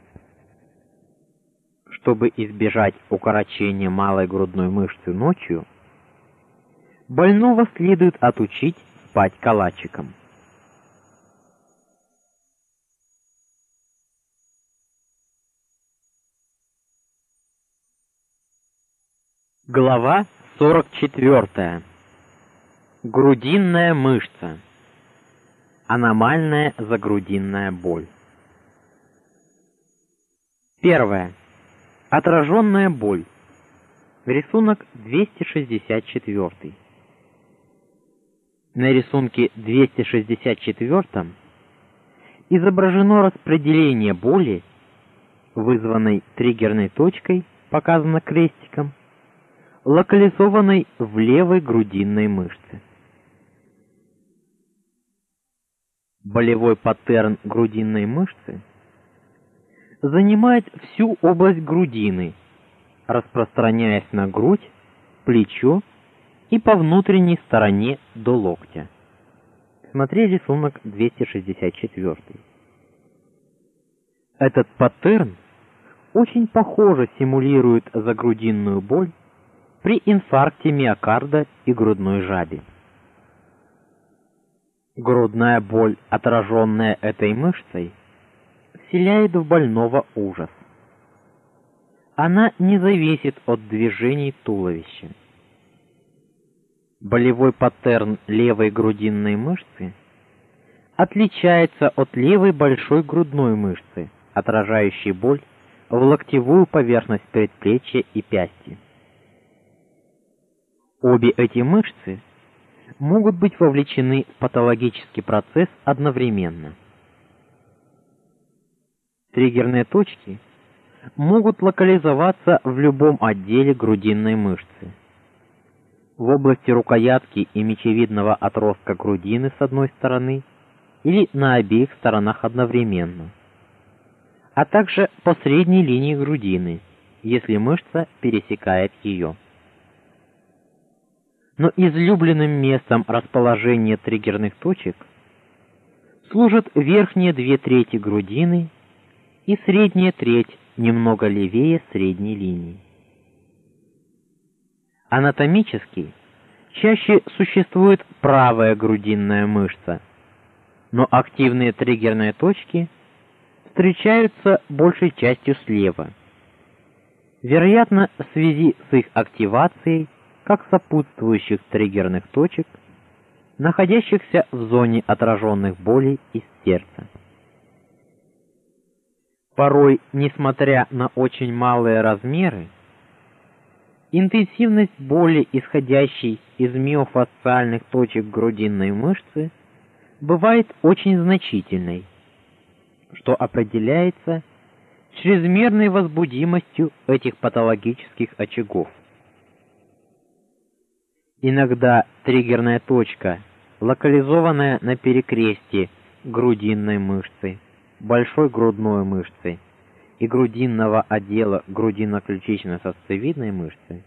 Чтобы избежать укорочения малой грудной мышцы ночью, больного следует отучить спать калачиком. Глава 44. Грудинная мышца. Аномальная загрудинная боль. Первое. Отраженная боль. Рисунок 264. На рисунке 264 изображено распределение боли, вызванной триггерной точкой, показано крестиком, локализованной в левой грудинной мышце. Болевой паттерн грудинной мышцы занимает всю область грудины, распространяясь на грудь, плечо и по внутренней стороне до локтя. Смотри рисунок 264. Этот паттерн очень похоже симулирует загрудинную боль при инфаркте миокарда и грудной жабе. Грудная боль, отраженная этой мышцей, вселяет в больного ужас. Она не зависит от движений туловища. Болевой паттерн левой грудинной мышцы отличается от левой большой грудной мышцы, отражающей боль в локтевую поверхность предплечья и пясти. Обе эти мышцы могут быть вовлечены в патологический процесс одновременно. Триггерные точки могут локализоваться в любом отделе грудинной мышцы. В области рукоятки и мечевидного отростка грудины с одной стороны или на обеих сторонах одновременно, а также по средней линии грудины, если мышца пересекает ее но излюбленным местом расположения триггерных точек служат верхние две трети грудины и средняя треть немного левее средней линии. Анатомически чаще существует правая грудинная мышца, но активные триггерные точки встречаются большей частью слева. Вероятно, в связи с их активацией как сопутствующих триггерных точек находящихся в зоне отраженных болей из сердца. Порой, несмотря на очень малые размеры, интенсивность боли, исходящей из миофасциальных точек грудинной мышцы, бывает очень значительной, что определяется чрезмерной возбудимостью этих патологических очагов. Иногда триггерная точка, локализованная на перекрестии грудинной мышцы, большой грудной мышцы и грудинного отдела грудино-ключично-сосцевидной мышцы,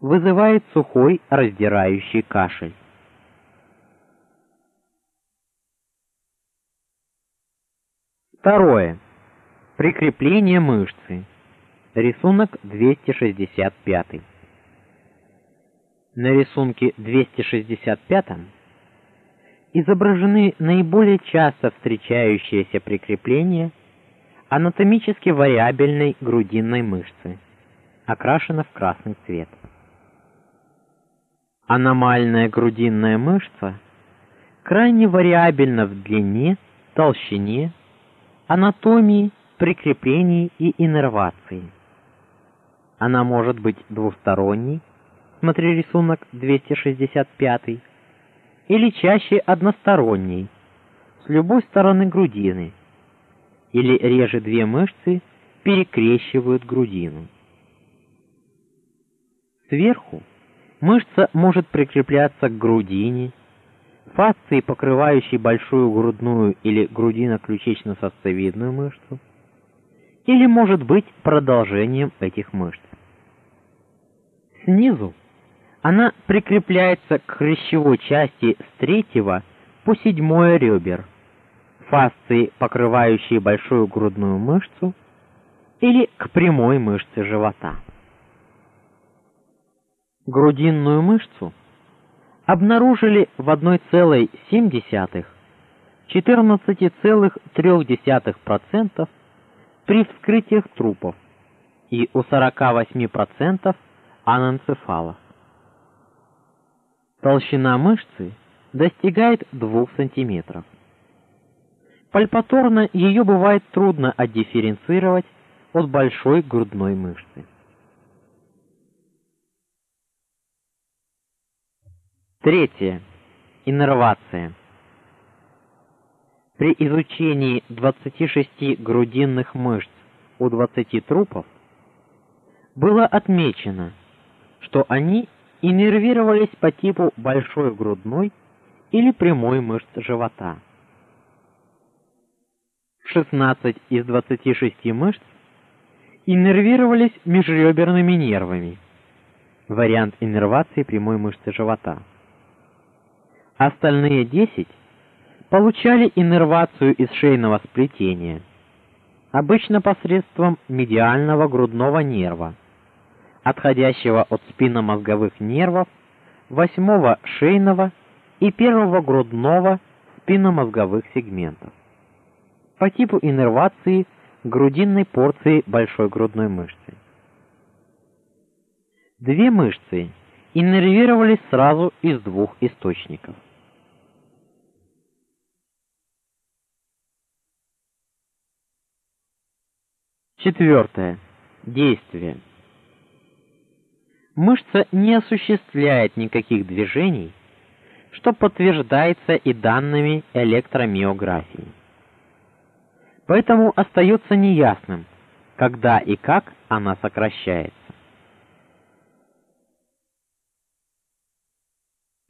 вызывает сухой раздирающий кашель. Второе. Прикрепление мышцы. Рисунок 265. На рисунке 265 изображены наиболее часто встречающиеся прикрепления анатомически вариабельной грудинной мышцы, окрашена в красный цвет. Аномальная грудинная мышца крайне вариабельна в длине, толщине, анатомии, прикреплении и иннервации. Она может быть двусторонней, смотри рисунок 265, или чаще односторонней, с любой стороны грудины, или реже две мышцы перекрещивают грудину. Сверху мышца может прикрепляться к грудине, фасции, покрывающей большую грудную или грудино-ключично-сосцевидную мышцу, или может быть продолжением этих мышц. Снизу она прикрепляется к хрящевой части с третьего по седьмое ребер, фасции, покрывающие большую грудную мышцу, или к прямой мышце живота. Грудинную мышцу обнаружили в 1,7 14,3% при вскрытиях трупов и у 48% аненцефалов. Толщина мышцы достигает 2 см. Пальпаторно ее бывает трудно отдифференцировать от большой грудной мышцы. Третье. Иннервация. При изучении 26 грудинных мышц у 20 трупов было отмечено, что они иннервировались по типу большой грудной или прямой мышц живота. 16 из 26 мышц иннервировались межреберными нервами. Вариант иннервации прямой мышцы живота. Остальные 10 получали иннервацию из шейного сплетения, обычно посредством медиального грудного нерва отходящего от спинномозговых нервов, восьмого шейного и первого грудного спинномозговых сегментов. По типу иннервации грудинной порции большой грудной мышцы. Две мышцы иннервировались сразу из двух источников. Четвертое. Действие мышца не осуществляет никаких движений, что подтверждается и данными электромиографии. Поэтому остается неясным, когда и как она сокращается.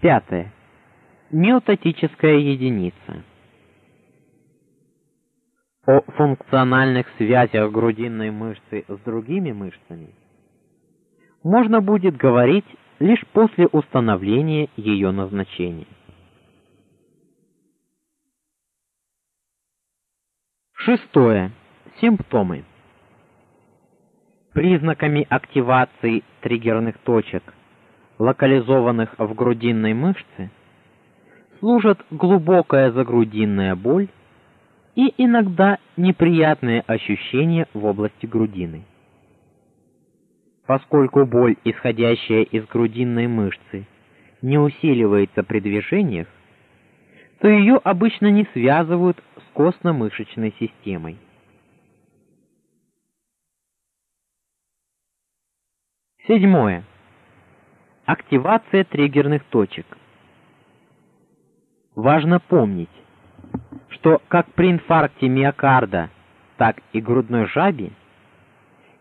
Пятое. Миотатическая единица. О функциональных связях грудинной мышцы с другими мышцами можно будет говорить лишь после установления ее назначения. Шестое. Симптомы. Признаками активации триггерных точек, локализованных в грудинной мышце, служат глубокая загрудинная боль и иногда неприятные ощущения в области грудины поскольку боль, исходящая из грудинной мышцы, не усиливается при движениях, то ее обычно не связывают с костно-мышечной системой. Седьмое. Активация триггерных точек. Важно помнить, что как при инфаркте миокарда, так и грудной жабе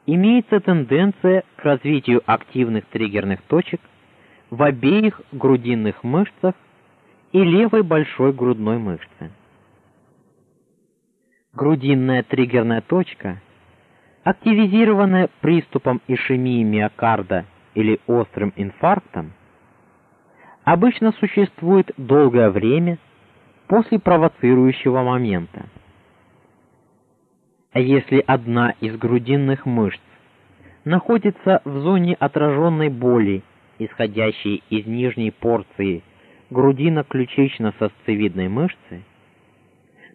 имеется тенденция к развитию активных триггерных точек в обеих грудинных мышцах и левой большой грудной мышце. Грудинная триггерная точка, активизированная приступом ишемии миокарда или острым инфарктом, обычно существует долгое время после провоцирующего момента. А если одна из грудинных мышц находится в зоне отраженной боли, исходящей из нижней порции грудино-ключично-сосцевидной мышцы,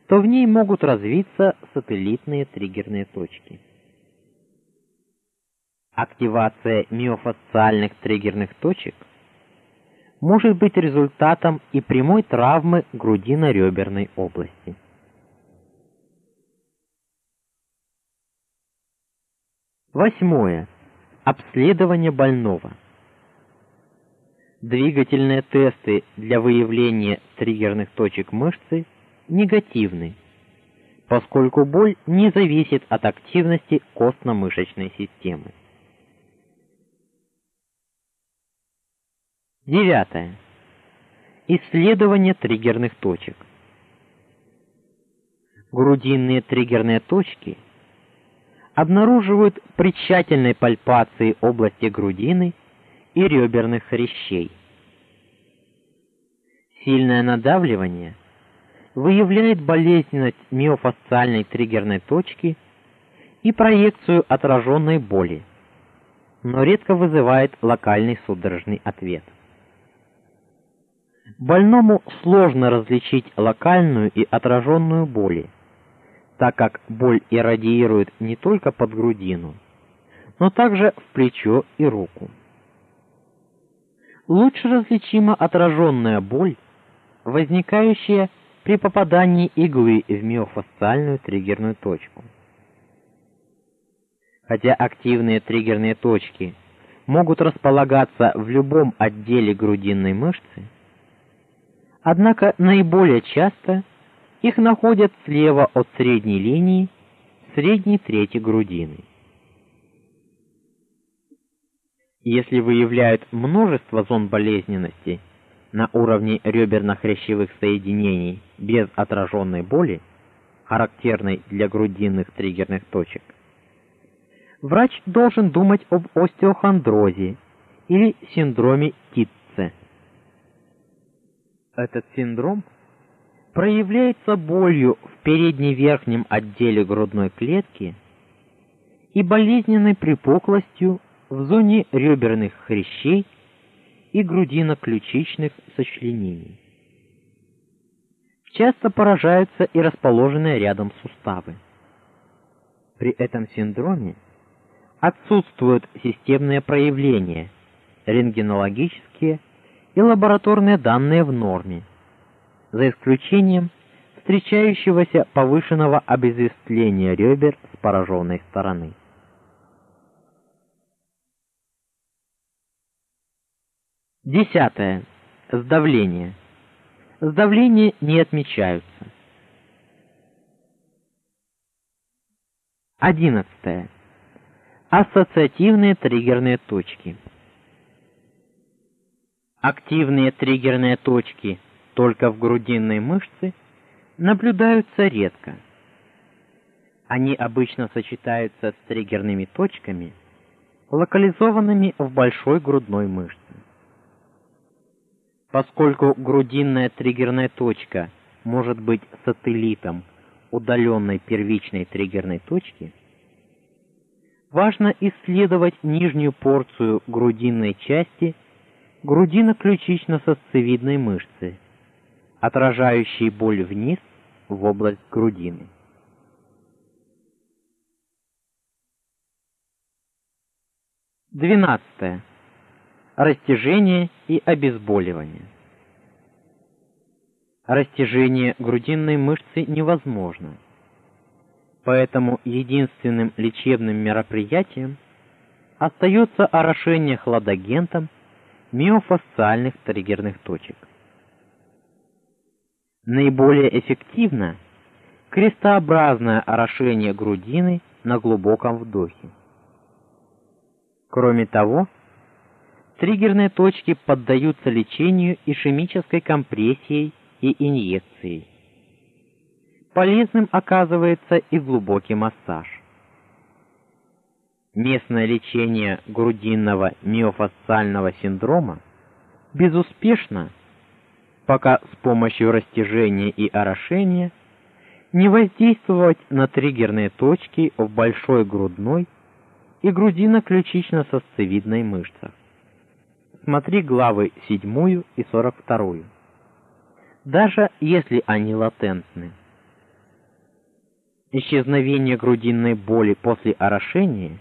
то в ней могут развиться сателлитные триггерные точки. Активация миофасциальных триггерных точек может быть результатом и прямой травмы грудино-реберной области. Восьмое. Обследование больного. Двигательные тесты для выявления триггерных точек мышцы негативны, поскольку боль не зависит от активности костно-мышечной системы. Девятое. Исследование триггерных точек. Грудинные триггерные точки – обнаруживают при тщательной пальпации области грудины и реберных хрящей. Сильное надавливание выявляет болезненность миофасциальной триггерной точки и проекцию отраженной боли, но редко вызывает локальный судорожный ответ. Больному сложно различить локальную и отраженную боли так как боль иррадиирует не только под грудину, но также в плечо и руку. Лучше различима отраженная боль, возникающая при попадании иглы в миофасциальную триггерную точку. Хотя активные триггерные точки могут располагаться в любом отделе грудинной мышцы, однако наиболее часто их находят слева от средней линии, средней трети грудины. Если выявляют множество зон болезненности на уровне реберно-хрящевых соединений без отраженной боли, характерной для грудинных триггерных точек, врач должен думать об остеохондрозе или синдроме Титце. Этот синдром – проявляется болью в передне-верхнем отделе грудной клетки и болезненной припуклостью в зоне реберных хрящей и грудино-ключичных сочленений. Часто поражаются и расположенные рядом суставы. При этом синдроме отсутствуют системные проявления, рентгенологические и лабораторные данные в норме за исключением встречающегося повышенного обезвестления ребер с пораженной стороны. Десятое. Сдавление. Сдавления не отмечаются. Одиннадцатое. Ассоциативные триггерные точки. Активные триггерные точки – только в грудинной мышце наблюдаются редко. Они обычно сочетаются с триггерными точками, локализованными в большой грудной мышце. Поскольку грудинная триггерная точка может быть сателлитом удаленной первичной триггерной точки, важно исследовать нижнюю порцию грудинной части грудино-ключично-сосцевидной мышцы отражающий боль вниз в область грудины. Двенадцатое. растяжение и обезболивание. Растяжение грудинной мышцы невозможно. Поэтому единственным лечебным мероприятием остается орошение хладагентом миофасциальных триггерных точек. Наиболее эффективно крестообразное орошение грудины на глубоком вдохе. Кроме того, триггерные точки поддаются лечению ишемической компрессией и инъекцией. Полезным оказывается и глубокий массаж. Местное лечение грудинного миофасциального синдрома безуспешно, пока с помощью растяжения и орошения не воздействовать на триггерные точки в большой грудной и грудино-ключично-сосцевидной мышцах. Смотри главы 7 и 42. Даже если они латентны. Исчезновение грудинной боли после орошения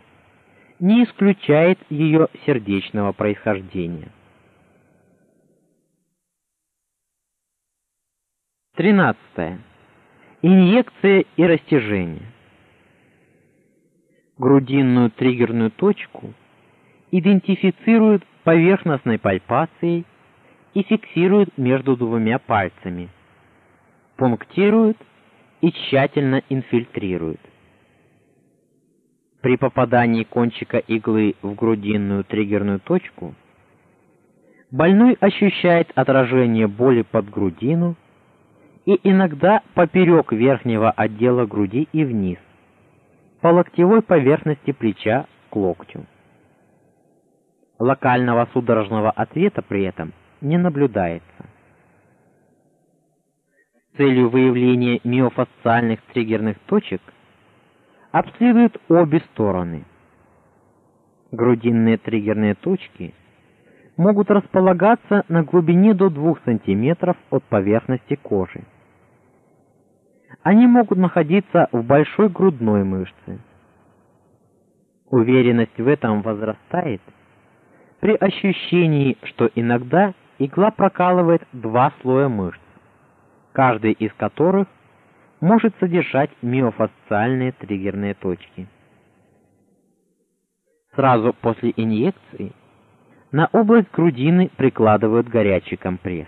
не исключает ее сердечного происхождения. 13. Инъекция и растяжение. Грудинную триггерную точку идентифицируют поверхностной пальпацией и фиксируют между двумя пальцами. Пунктируют и тщательно инфильтрируют. При попадании кончика иглы в грудинную триггерную точку больной ощущает отражение боли под грудину и иногда поперек верхнего отдела груди и вниз, по локтевой поверхности плеча к локтю. Локального судорожного ответа при этом не наблюдается. С целью выявления миофасциальных триггерных точек обследуют обе стороны. Грудинные триггерные точки могут располагаться на глубине до 2 см от поверхности кожи. Они могут находиться в большой грудной мышце. Уверенность в этом возрастает при ощущении, что иногда игла прокалывает два слоя мышц, каждый из которых может содержать миофасциальные триггерные точки. Сразу после инъекции на область грудины прикладывают горячий компресс.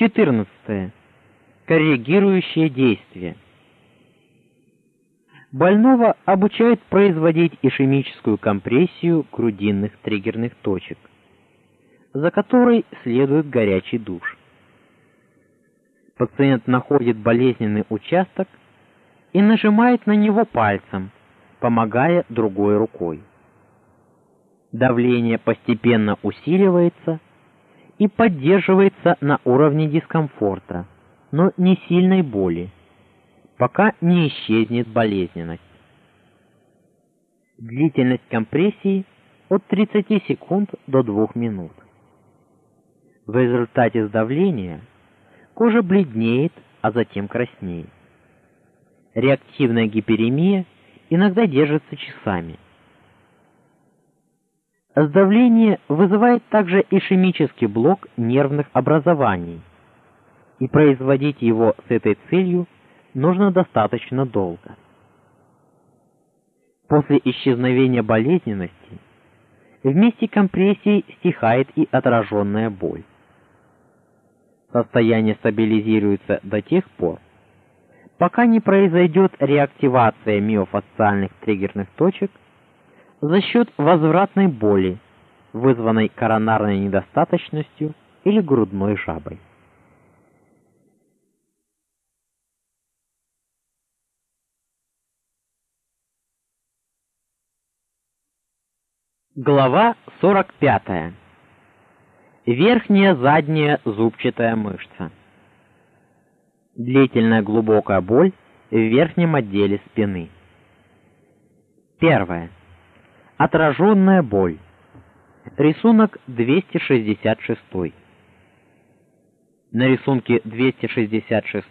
Четырнадцатое. Коррегирующее действие. Больного обучают производить ишемическую компрессию грудинных триггерных точек, за которой следует горячий душ. Пациент находит болезненный участок и нажимает на него пальцем, помогая другой рукой. Давление постепенно усиливается и поддерживается на уровне дискомфорта, но не сильной боли пока не исчезнет болезненность. Длительность компрессии от 30 секунд до 2 минут. В результате сдавления кожа бледнеет, а затем краснеет. Реактивная гиперемия иногда держится часами. Сдавление вызывает также ишемический блок нервных образований, и производить его с этой целью – нужно достаточно долго. После исчезновения болезненности вместе компрессии стихает и отраженная боль. Состояние стабилизируется до тех пор, пока не произойдет реактивация миофасциальных триггерных точек за счет возвратной боли, вызванной коронарной недостаточностью или грудной жабой. Глава 45. Верхняя задняя зубчатая мышца. Длительная глубокая боль в верхнем отделе спины. Первое. Отраженная боль. Рисунок 266. На рисунке 266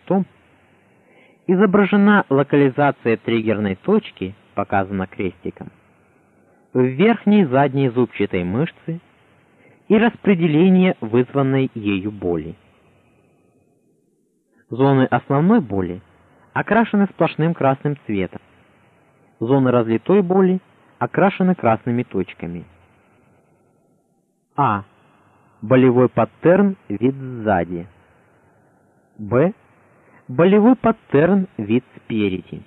изображена локализация триггерной точки показано крестиком, в верхней задней зубчатой мышце и распределение вызванной ею боли. Зоны основной боли окрашены сплошным красным цветом. Зоны разлитой боли окрашены красными точками. А. Болевой паттерн вид сзади. Б. Болевой паттерн вид спереди.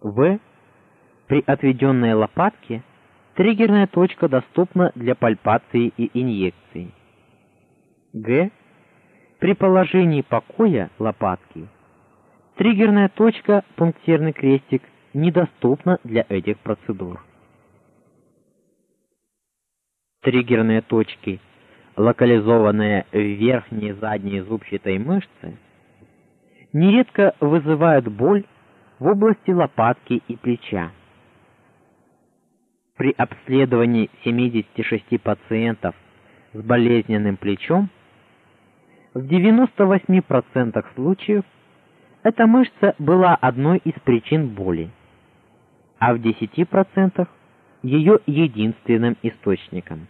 В. При отведенной лопатке триггерная точка доступна для пальпации и инъекций. Г. При положении покоя лопатки триггерная точка пунктирный крестик недоступна для этих процедур. Триггерные точки, локализованные в верхней и задней зубчатой мышце, нередко вызывают боль в области лопатки и плеча. При обследовании 76 пациентов с болезненным плечом в 98% случаев эта мышца была одной из причин боли, а в 10% ее единственным источником.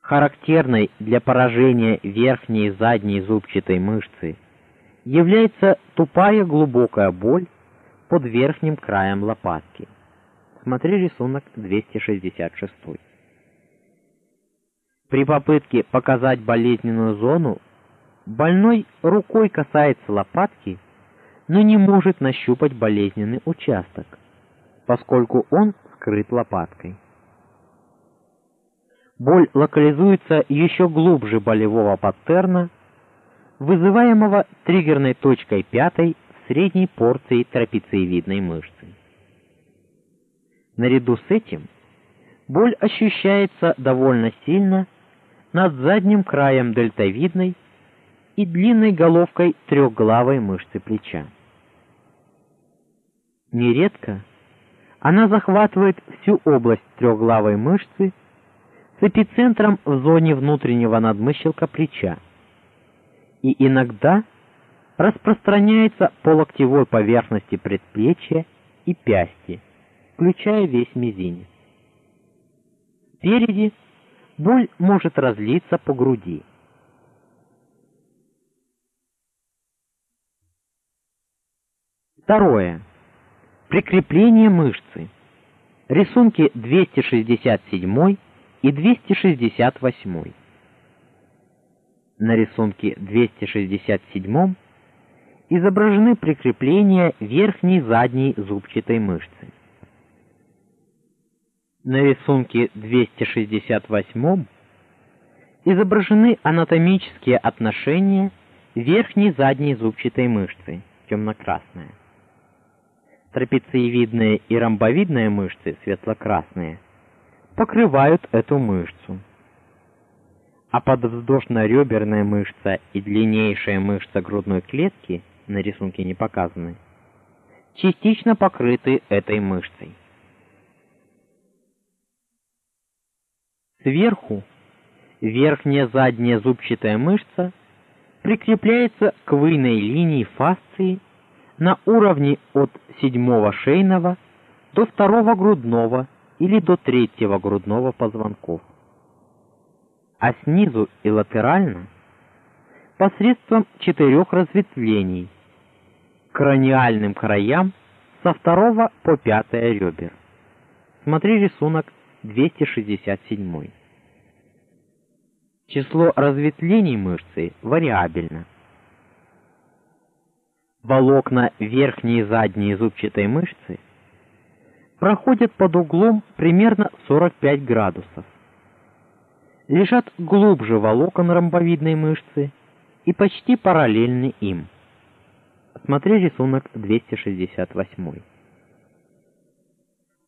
Характерной для поражения верхней и задней зубчатой мышцы является тупая глубокая боль под верхним краем лопатки. Смотри рисунок 266. При попытке показать болезненную зону больной рукой касается лопатки, но не может нащупать болезненный участок, поскольку он скрыт лопаткой. Боль локализуется еще глубже болевого паттерна, вызываемого триггерной точкой пятой в средней порции трапециевидной мышцы. Наряду с этим боль ощущается довольно сильно над задним краем дельтовидной и длинной головкой трехглавой мышцы плеча. Нередко она захватывает всю область трехглавой мышцы с эпицентром в зоне внутреннего надмыщелка плеча и иногда распространяется по локтевой поверхности предплечья и пясти, включая весь мизинец. Спереди боль может разлиться по груди. Второе. Прикрепление мышцы. Рисунки 267 и 268. На рисунке 267 изображены прикрепления верхней задней зубчатой мышцы. На рисунке 268 изображены анатомические отношения верхней задней зубчатой мышцы, темно-красная. Трапециевидные и ромбовидные мышцы, светло-красные, покрывают эту мышцу. А подвздошно-реберная мышца и длиннейшая мышца грудной клетки на рисунке не показаны, частично покрыты этой мышцей. Сверху верхняя задняя зубчатая мышца прикрепляется к выйной линии фасции на уровне от седьмого шейного до второго грудного или до третьего грудного позвонков. А снизу и латерально посредством четырех разветвлений краниальным краям со второго по пятое ребер. Смотри рисунок 267. Число разветвлений мышцы вариабельно. Волокна верхней и задней зубчатой мышцы проходят под углом примерно 45 градусов. Лежат глубже волокон ромбовидной мышцы и почти параллельны им. Смотри рисунок 268.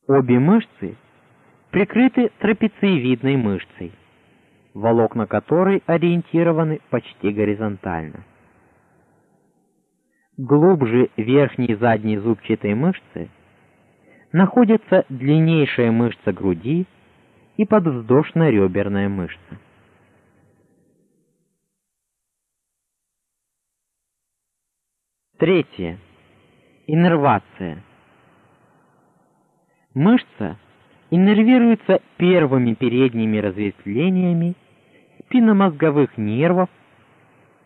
Обе мышцы прикрыты трапециевидной мышцей, волокна которой ориентированы почти горизонтально. Глубже верхней и задней зубчатой мышцы находится длиннейшая мышца груди и подвздошно-реберная мышца. Третье. Иннервация. Мышца иннервируется первыми передними разветвлениями спинномозговых нервов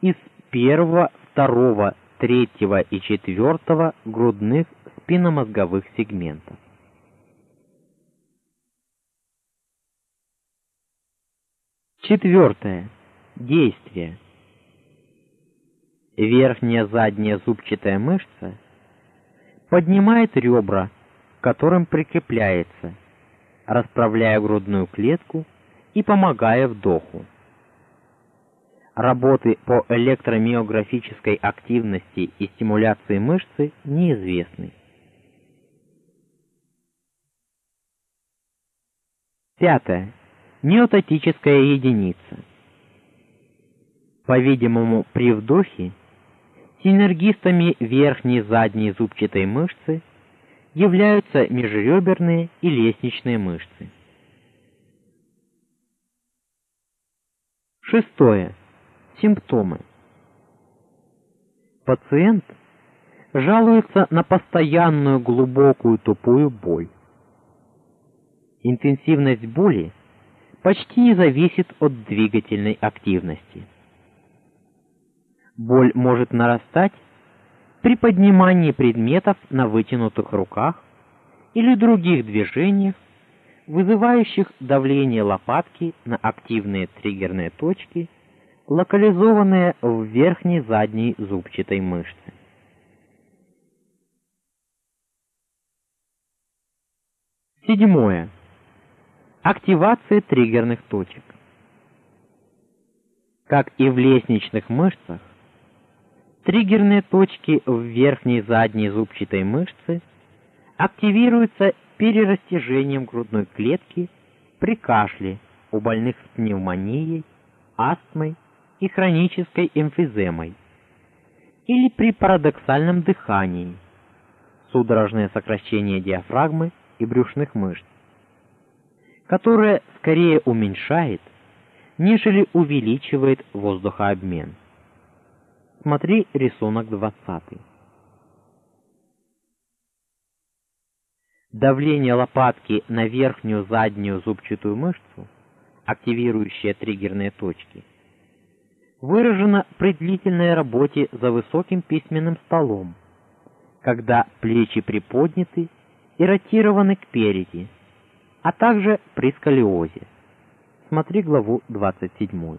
из первого, второго, третьего и четвертого грудных спинномозговых сегментов. Четвертое. Действие. Верхняя задняя зубчатая мышца поднимает ребра, к которым прикрепляется, расправляя грудную клетку и помогая вдоху. Работы по электромиографической активности и стимуляции мышцы неизвестны. Пятое. Неототическая единица. По-видимому, при вдохе синергистами верхней и задней зубчатой мышцы являются межреберные и лестничные мышцы. Шестое. Симптомы. Пациент жалуется на постоянную глубокую тупую боль. Интенсивность боли почти не зависит от двигательной активности. Боль может нарастать при поднимании предметов на вытянутых руках или других движениях, вызывающих давление лопатки на активные триггерные точки, локализованные в верхней задней зубчатой мышце. Седьмое. Активация триггерных точек. Как и в лестничных мышцах, Триггерные точки в верхней задней зубчатой мышце активируются перерастяжением грудной клетки при кашле у больных с пневмонией, астмой и хронической эмфиземой или при парадоксальном дыхании, судорожное сокращение диафрагмы и брюшных мышц, которое скорее уменьшает, нежели увеличивает воздухообмен. Смотри рисунок 20. Давление лопатки на верхнюю заднюю зубчатую мышцу, активирующее триггерные точки, выражено при длительной работе за высоким письменным столом, когда плечи приподняты и ротированы кпереди, а также при сколиозе. Смотри главу 27.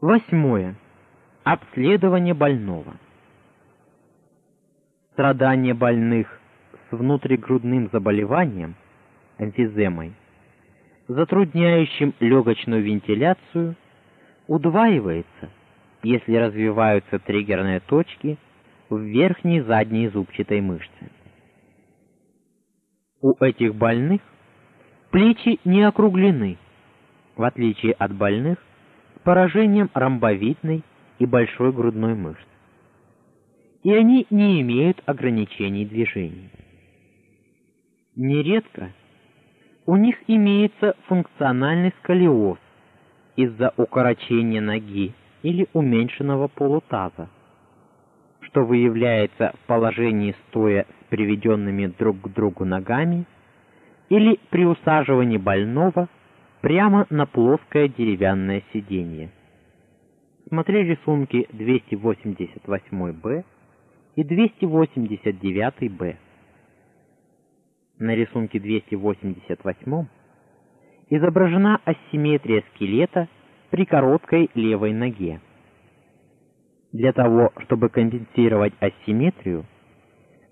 Восьмое. Обследование больного. Страдание больных с внутригрудным заболеванием, эмфиземой, затрудняющим легочную вентиляцию, удваивается, если развиваются триггерные точки в верхней задней зубчатой мышце. У этих больных плечи не округлены, в отличие от больных, поражением ромбовидной и большой грудной мышц. И они не имеют ограничений движений. Нередко у них имеется функциональный сколиоз из-за укорочения ноги или уменьшенного полутаза, что выявляется в положении стоя с приведенными друг к другу ногами или при усаживании больного прямо на плоское деревянное сиденье. Смотри рисунки 288-Б и 289-Б. На рисунке 288 изображена асимметрия скелета при короткой левой ноге. Для того, чтобы компенсировать асимметрию,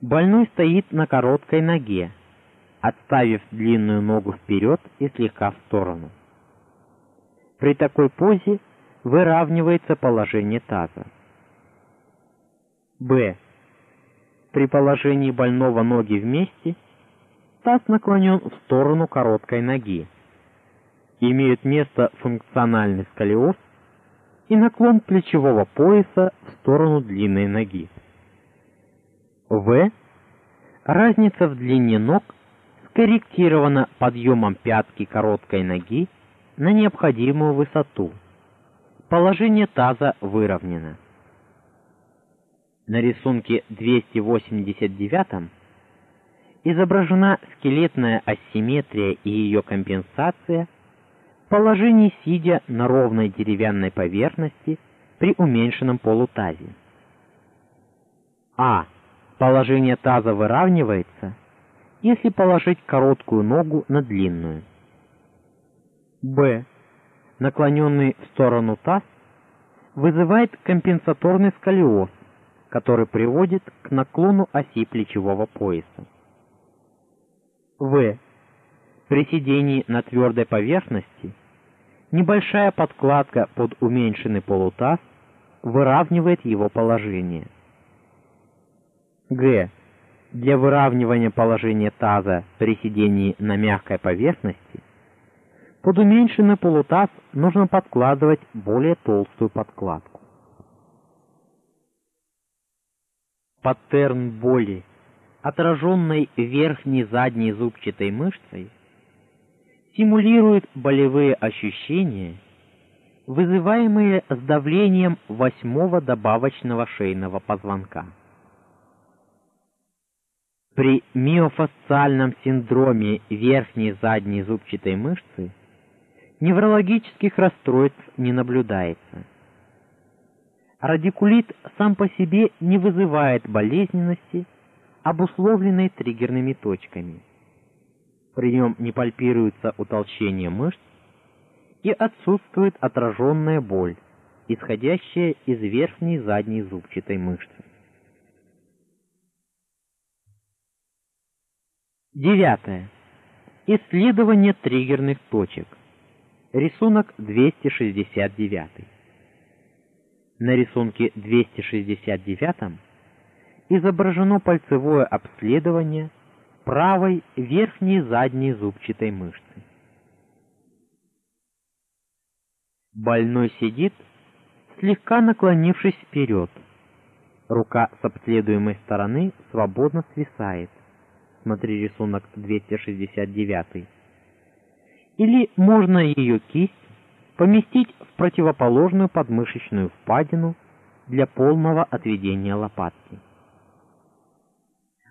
больной стоит на короткой ноге, отставив длинную ногу вперед и слегка в сторону. При такой позе выравнивается положение таза. Б. При положении больного ноги вместе таз наклонен в сторону короткой ноги. Имеет место функциональный сколиоз и наклон плечевого пояса в сторону длинной ноги. В. Разница в длине ног скорректировано подъемом пятки короткой ноги на необходимую высоту. Положение таза выровнено. На рисунке 289 изображена скелетная асимметрия и ее компенсация в положении сидя на ровной деревянной поверхности при уменьшенном полутазе. А. Положение таза выравнивается, если положить короткую ногу на длинную. Б. Наклоненный в сторону таз вызывает компенсаторный сколиоз, который приводит к наклону оси плечевого пояса. В. При сидении на твердой поверхности небольшая подкладка под уменьшенный полутаз выравнивает его положение. Г. Для выравнивания положения таза при сидении на мягкой поверхности под уменьшенный полутаз нужно подкладывать более толстую подкладку. Паттерн боли, отраженной верхней задней зубчатой мышцей, симулирует болевые ощущения, вызываемые сдавлением восьмого добавочного шейного позвонка. При миофасциальном синдроме верхней задней зубчатой мышцы неврологических расстройств не наблюдается. Радикулит сам по себе не вызывает болезненности, обусловленной триггерными точками. При нем не пальпируется утолщение мышц и отсутствует отраженная боль, исходящая из верхней задней зубчатой мышцы. Девятое. Исследование триггерных точек. Рисунок 269. На рисунке 269 изображено пальцевое обследование правой верхней задней зубчатой мышцы. Больной сидит, слегка наклонившись вперед. Рука с обследуемой стороны свободно свисает. Смотри рисунок 269. Или можно ее кисть поместить в противоположную подмышечную впадину для полного отведения лопатки.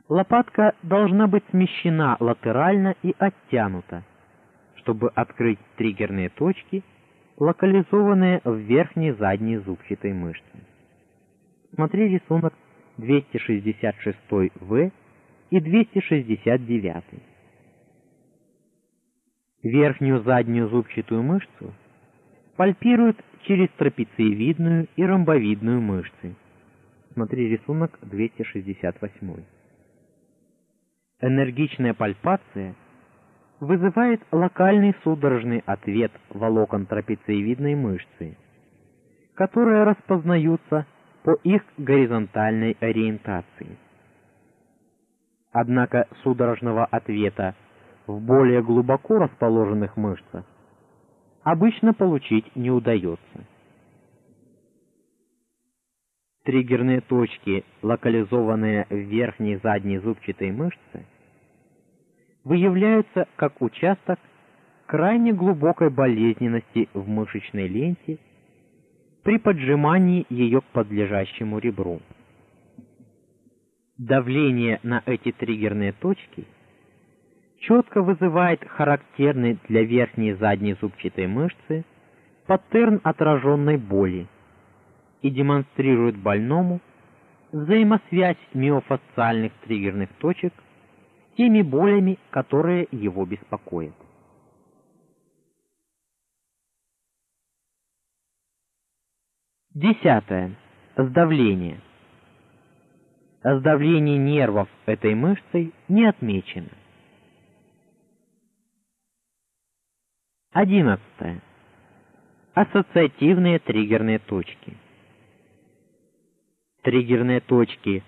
Лопатка должна быть смещена латерально и оттянута, чтобы открыть триггерные точки, локализованные в верхней задней зубчатой мышце. Смотри рисунок 266В и 269. Верхнюю заднюю зубчатую мышцу пальпируют через трапециевидную и ромбовидную мышцы. Смотри рисунок 268. Энергичная пальпация вызывает локальный судорожный ответ волокон трапециевидной мышцы, которые распознаются по их горизонтальной ориентации. Однако судорожного ответа в более глубоко расположенных мышцах обычно получить не удается. Триггерные точки, локализованные в верхней задней зубчатой мышце, выявляются как участок крайне глубокой болезненности в мышечной ленте при поджимании ее к подлежащему ребру. Давление на эти триггерные точки четко вызывает характерный для верхней задней зубчатой мышцы паттерн отраженной боли и демонстрирует больному взаимосвязь миофасциальных триггерных точек с теми болями, которые его беспокоят. Десятое. Сдавление. Сдавление нервов этой мышцей не отмечено. Одиннадцатое. Ассоциативные триггерные точки. Триггерные точки,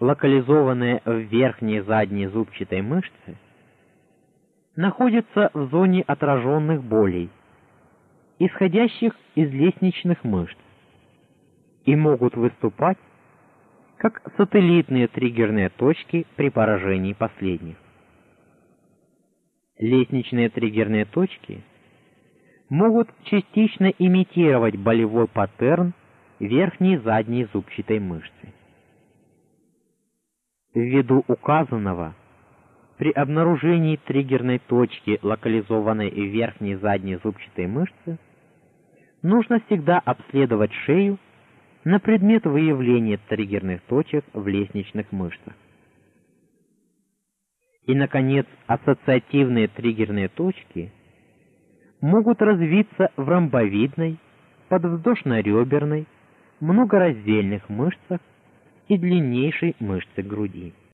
локализованные в верхней задней зубчатой мышце, находятся в зоне отраженных болей, исходящих из лестничных мышц, и могут выступать как сателлитные триггерные точки при поражении последних. Лестничные триггерные точки могут частично имитировать болевой паттерн верхней и задней зубчатой мышцы. Ввиду указанного, при обнаружении триггерной точки, локализованной в верхней задней зубчатой мышце, нужно всегда обследовать шею на предмет выявления триггерных точек в лестничных мышцах. И наконец, ассоциативные триггерные точки могут развиться в ромбовидной, подвздошно-реберной, многораздельных мышцах и длиннейшей мышце груди.